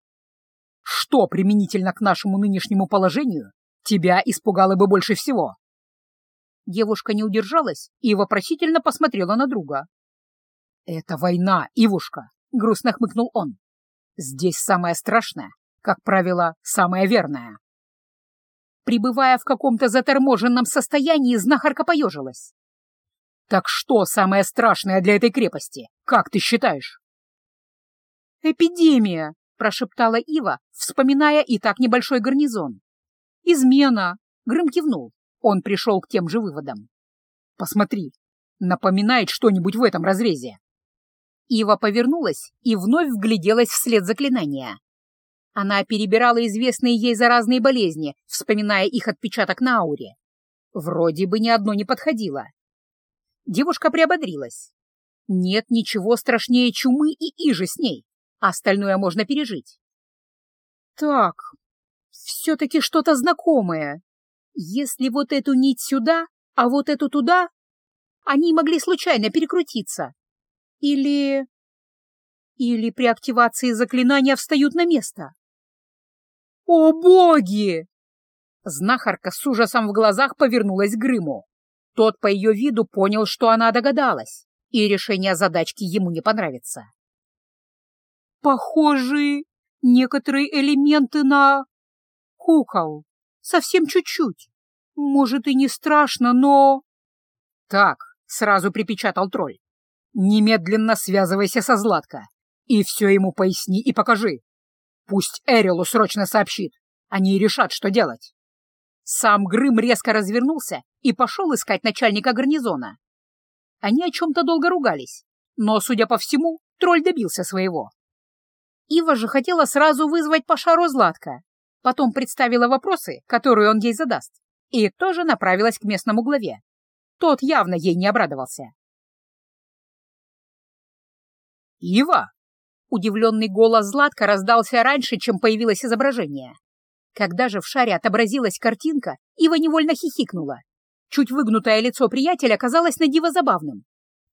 «Что применительно к нашему нынешнему положению тебя испугало бы больше всего?» Девушка не удержалась и вопросительно посмотрела на друга. «Это война, Ивушка», — грустно хмыкнул он. «Здесь самое страшное, как правило, самое верное». Прибывая в каком-то заторможенном состоянии, знахарка поежилась. «Так что самое страшное для этой крепости? Как ты считаешь?» «Эпидемия», — прошептала Ива, вспоминая и так небольшой гарнизон. «Измена», — Грым кивнул. Он пришел к тем же выводам. «Посмотри, напоминает что-нибудь в этом разрезе?» Ива повернулась и вновь вгляделась вслед заклинания. Она перебирала известные ей заразные болезни, вспоминая их отпечаток на ауре. Вроде бы ни одно не подходило. Девушка приободрилась. Нет ничего страшнее чумы и иже с ней. Остальное можно пережить. Так, все-таки что-то знакомое. Если вот эту нить сюда, а вот эту туда, они могли случайно перекрутиться. Или... Или при активации заклинания встают на место. «О, боги!» Знахарка с ужасом в глазах повернулась к Грыму. Тот по ее виду понял, что она догадалась, и решение задачки ему не понравится. «Похожи некоторые элементы на кукол. Совсем чуть-чуть. Может, и не страшно, но...» «Так», — сразу припечатал тролль, — «немедленно связывайся со Златко и все ему поясни и покажи. Пусть Эрилу срочно сообщит, они решат, что делать». Сам Грым резко развернулся и пошел искать начальника гарнизона. Они о чем-то долго ругались, но, судя по всему, тролль добился своего. Ива же хотела сразу вызвать Пашару Златка, потом представила вопросы, которые он ей задаст, и тоже направилась к местному главе. Тот явно ей не обрадовался. «Ива!» Удивленный голос Златка раздался раньше, чем появилось изображение. Когда же в шаре отобразилась картинка, Ива невольно хихикнула. Чуть выгнутое лицо приятеля казалось на диво забавным.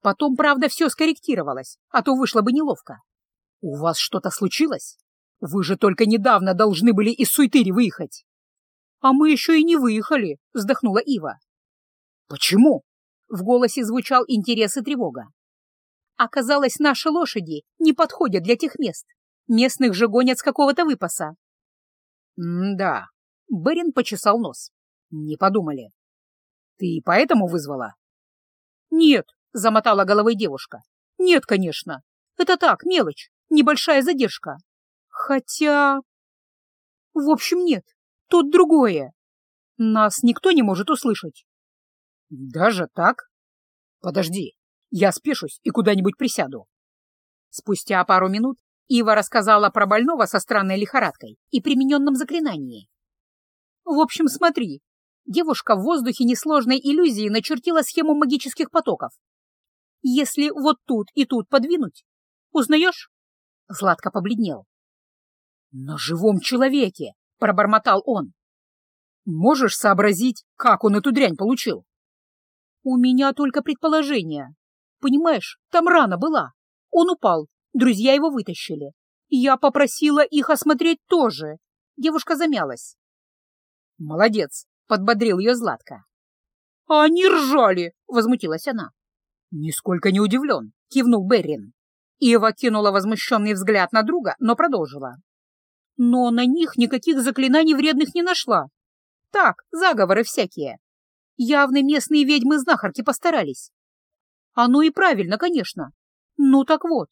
Потом, правда, все скорректировалось, а то вышло бы неловко. «У вас что-то случилось? Вы же только недавно должны были из Суйтыри выехать». «А мы еще и не выехали», — вздохнула Ива. «Почему?» — в голосе звучал интерес и тревога. Оказалось, наши лошади не подходят для тех мест. Местных же гонят с какого-то выпаса. М-да. Берин почесал нос. Не подумали. Ты поэтому вызвала? Нет, замотала головой девушка. Нет, конечно. Это так, мелочь, небольшая задержка. Хотя... В общем, нет. Тут другое. Нас никто не может услышать. Даже так? Подожди, я спешусь и куда-нибудь присяду. Спустя пару минут Ива рассказала про больного со странной лихорадкой и примененном заклинании. В общем, смотри. Девушка в воздухе несложной иллюзии начертила схему магических потоков. Если вот тут и тут подвинуть, узнаешь? Златко побледнел. «На живом человеке!» — пробормотал он. «Можешь сообразить, как он эту дрянь получил?» «У меня только предположение. Понимаешь, там рана была. Он упал, друзья его вытащили. Я попросила их осмотреть тоже. Девушка замялась. «Молодец», — подбодрил ее Златка. «А они ржали!» — возмутилась она. «Нисколько не удивлен», — кивнул Беррин. Ива кинула возмущенный взгляд на друга, но продолжила. «Но на них никаких заклинаний вредных не нашла. Так, заговоры всякие. Явно местные ведьмы-знахарки постарались. Оно и правильно, конечно. Ну так вот,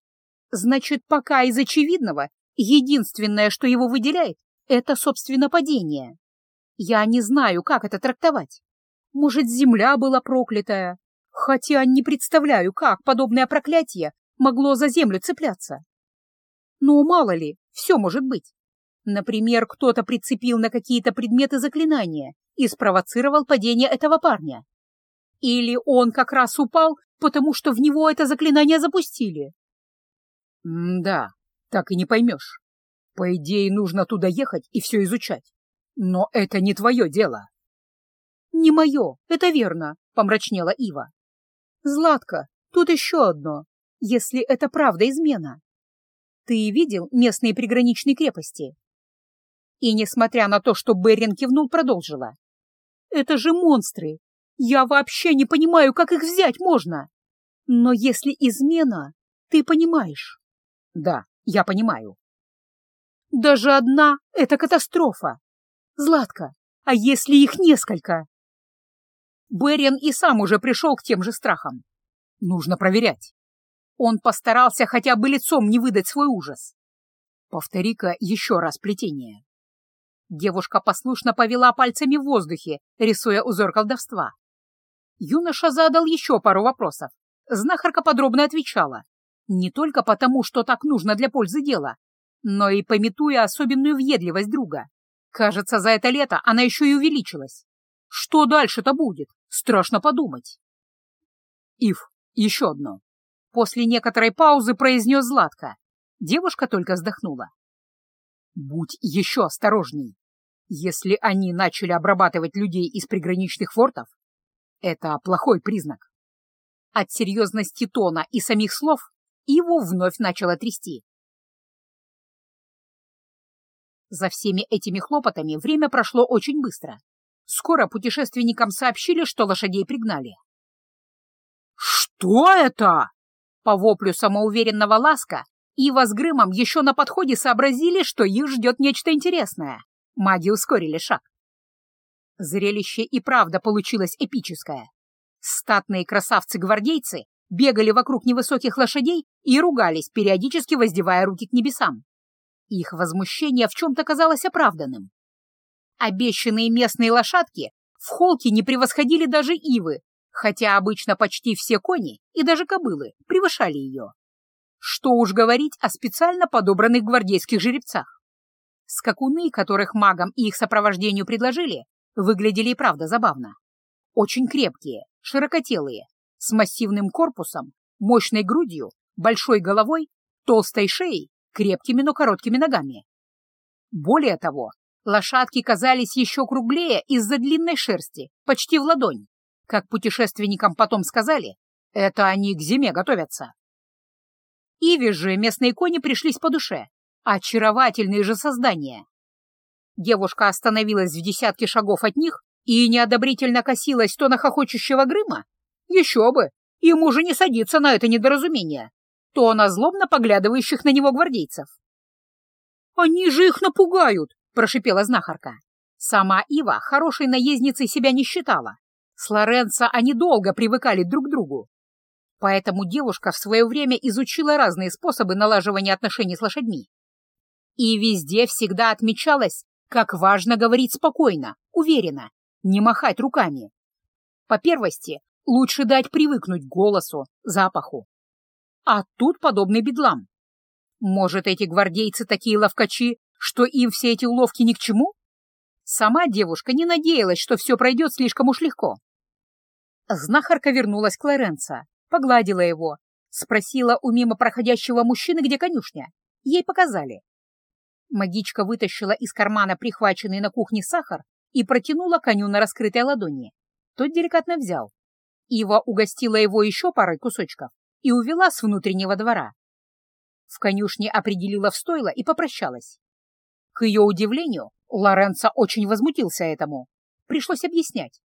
значит, пока из очевидного единственное, что его выделяет, это, собственно, падение. Я не знаю, как это трактовать. Может, земля была проклятая, хотя не представляю, как подобное проклятие могло за землю цепляться. Но мало ли, все может быть. Например, кто-то прицепил на какие-то предметы заклинания и спровоцировал падение этого парня. Или он как раз упал, потому что в него это заклинание запустили. Да, так и не поймешь. По идее, нужно туда ехать и все изучать. Но это не твое дело. Не мое, это верно, помрачнела Ива. Златка, тут еще одно. Если это правда измена. Ты видел местные приграничные крепости? И, несмотря на то, что Берин кивнул, продолжила. Это же монстры. Я вообще не понимаю, как их взять можно. Но если измена, ты понимаешь. Да, я понимаю. Даже одна — это катастрофа. Златка, а если их несколько? Берин и сам уже пришел к тем же страхам. Нужно проверять. Он постарался хотя бы лицом не выдать свой ужас. Повтори-ка еще раз плетение. Девушка послушно повела пальцами в воздухе, рисуя узор колдовства. Юноша задал еще пару вопросов. Знахарка подробно отвечала. Не только потому, что так нужно для пользы дела, но и пометуя особенную въедливость друга. Кажется, за это лето она еще и увеличилась. Что дальше-то будет? Страшно подумать. Ив, еще одно. После некоторой паузы произнес Златко. Девушка только вздохнула. Будь еще осторожней. Если они начали обрабатывать людей из приграничных фортов, это плохой признак. От серьезности тона и самих слов Иву вновь начало трясти. За всеми этими хлопотами время прошло очень быстро. Скоро путешественникам сообщили, что лошадей пригнали. «Что это?» По воплю самоуверенного Ласка Ива с Грымом еще на подходе сообразили, что их ждет нечто интересное. Маги ускорили шаг. Зрелище и правда получилось эпическое. Статные красавцы-гвардейцы бегали вокруг невысоких лошадей и ругались, периодически воздевая руки к небесам. Их возмущение в чем-то казалось оправданным. Обещанные местные лошадки в холке не превосходили даже ивы, хотя обычно почти все кони и даже кобылы превышали ее. Что уж говорить о специально подобранных гвардейских жеребцах. Скакуны, которых магам и их сопровождению предложили, выглядели и правда забавно. Очень крепкие, широкотелые, с массивным корпусом, мощной грудью, большой головой, толстой шеей, крепкими, но короткими ногами. Более того, лошадки казались еще круглее из-за длинной шерсти, почти в ладонь. Как путешественникам потом сказали, это они к зиме готовятся. Иви же местные кони пришлись по душе. Очаровательные же создания. Девушка остановилась в десятке шагов от них и неодобрительно косилась то на хохочущего Грыма, еще бы, ему же не садиться на это недоразумение, то на злобно поглядывающих на него гвардейцев. «Они же их напугают!» — прошипела знахарка. Сама Ива хорошей наездницей себя не считала. С Лоренцо они долго привыкали друг к другу. Поэтому девушка в свое время изучила разные способы налаживания отношений с лошадьми. И везде всегда отмечалось, как важно говорить спокойно, уверенно, не махать руками. По первости, лучше дать привыкнуть голосу, запаху. А тут подобный бедлам. Может, эти гвардейцы такие ловкачи, что им все эти уловки ни к чему? Сама девушка не надеялась, что все пройдет слишком уж легко. Знахарка вернулась к Лоренцо, погладила его, спросила у мимо проходящего мужчины, где конюшня. Ей показали. Магичка вытащила из кармана прихваченный на кухне сахар и протянула коню на раскрытой ладони. Тот деликатно взял. Ива угостила его еще парой кусочков и увела с внутреннего двора. В конюшне определила в стойло и попрощалась. К ее удивлению, Лоренцо очень возмутился этому. Пришлось объяснять.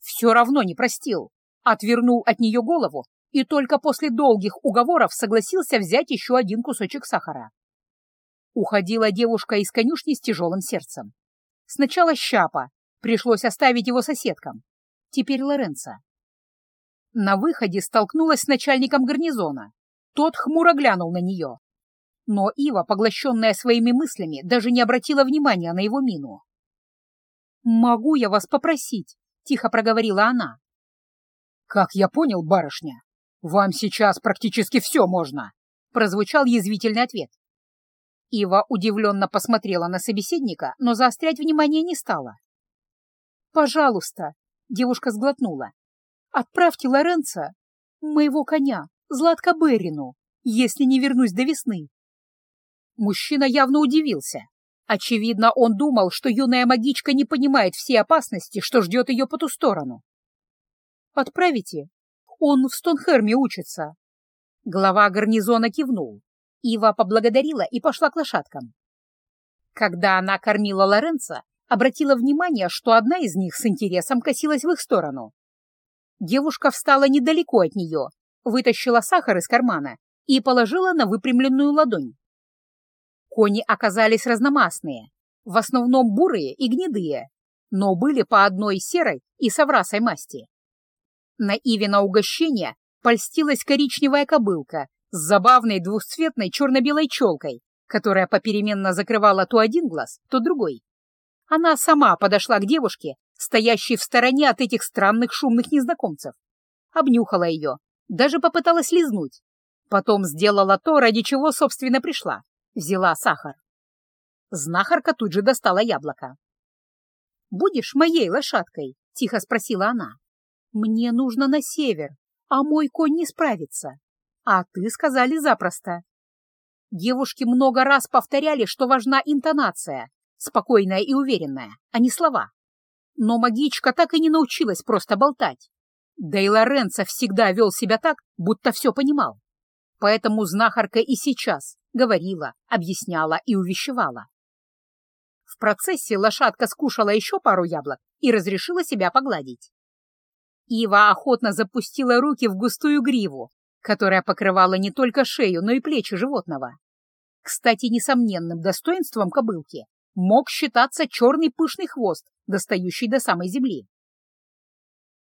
Все равно не простил. Отвернул от нее голову и только после долгих уговоров согласился взять еще один кусочек сахара. Уходила девушка из конюшни с тяжелым сердцем. Сначала Щапа, пришлось оставить его соседкам. Теперь Лоренцо. На выходе столкнулась с начальником гарнизона. Тот хмуро глянул на нее. Но Ива, поглощенная своими мыслями, даже не обратила внимания на его мину. «Могу я вас попросить?» — тихо проговорила она. «Как я понял, барышня, вам сейчас практически все можно», — прозвучал язвительный ответ. Ива удивленно посмотрела на собеседника, но заострять внимание не стала. «Пожалуйста», — девушка сглотнула, — «отправьте Лоренца, моего коня, Златка Беррину, если не вернусь до весны». Мужчина явно удивился. Очевидно, он думал, что юная магичка не понимает всей опасности, что ждет ее по ту сторону. «Отправите. Он в Стонхерме учится». Глава гарнизона кивнул. Ива поблагодарила и пошла к лошадкам. Когда она кормила Лоренца, обратила внимание, что одна из них с интересом косилась в их сторону. Девушка встала недалеко от нее, вытащила сахар из кармана и положила на выпрямленную ладонь. Кони оказались разномастные, в основном бурые и гнедые, но были по одной серой и соврасой масти. На Иве на угощение польстилась коричневая кобылка с забавной двухцветной черно-белой челкой, которая попеременно закрывала то один глаз, то другой. Она сама подошла к девушке, стоящей в стороне от этих странных шумных незнакомцев. Обнюхала ее, даже попыталась лизнуть. Потом сделала то, ради чего, собственно, пришла. Взяла сахар. Знахарка тут же достала яблоко. «Будешь моей лошадкой?» — тихо спросила она. «Мне нужно на север, а мой конь не справится. А ты сказали запросто». Девушки много раз повторяли, что важна интонация, спокойная и уверенная, а не слова. Но магичка так и не научилась просто болтать. Да и Лоренцо всегда вел себя так, будто все понимал. Поэтому знахарка и сейчас говорила, объясняла и увещевала. В процессе лошадка скушала еще пару яблок и разрешила себя погладить. Ива охотно запустила руки в густую гриву, которая покрывала не только шею, но и плечи животного. Кстати, несомненным достоинством кобылки мог считаться черный пышный хвост, достающий до самой земли.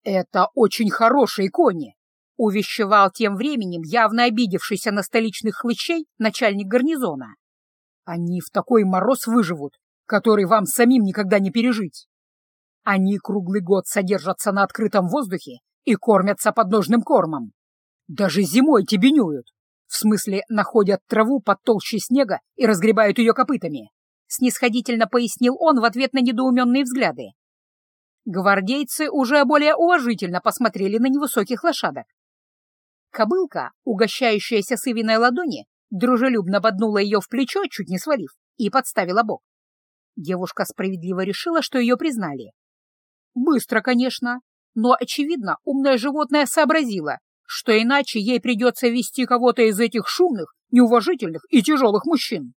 «Это очень хорошие кони!» — увещевал тем временем явно обидевшийся на столичных хлыщей начальник гарнизона. «Они в такой мороз выживут, который вам самим никогда не пережить. Они круглый год содержатся на открытом воздухе и кормятся подножным кормом. Даже зимой тебенюют, в смысле находят траву под толщей снега и разгребают ее копытами», — снисходительно пояснил он в ответ на недоуменные взгляды. Гвардейцы уже более уважительно посмотрели на невысоких лошадок. Кобылка, угощающаяся с Ивиной ладони, дружелюбно боднула ее в плечо, чуть не свалив, и подставила бок. Девушка справедливо решила, что ее признали. Быстро, конечно, но, очевидно, умное животное сообразило, что иначе ей придется вести кого-то из этих шумных, неуважительных и тяжелых мужчин.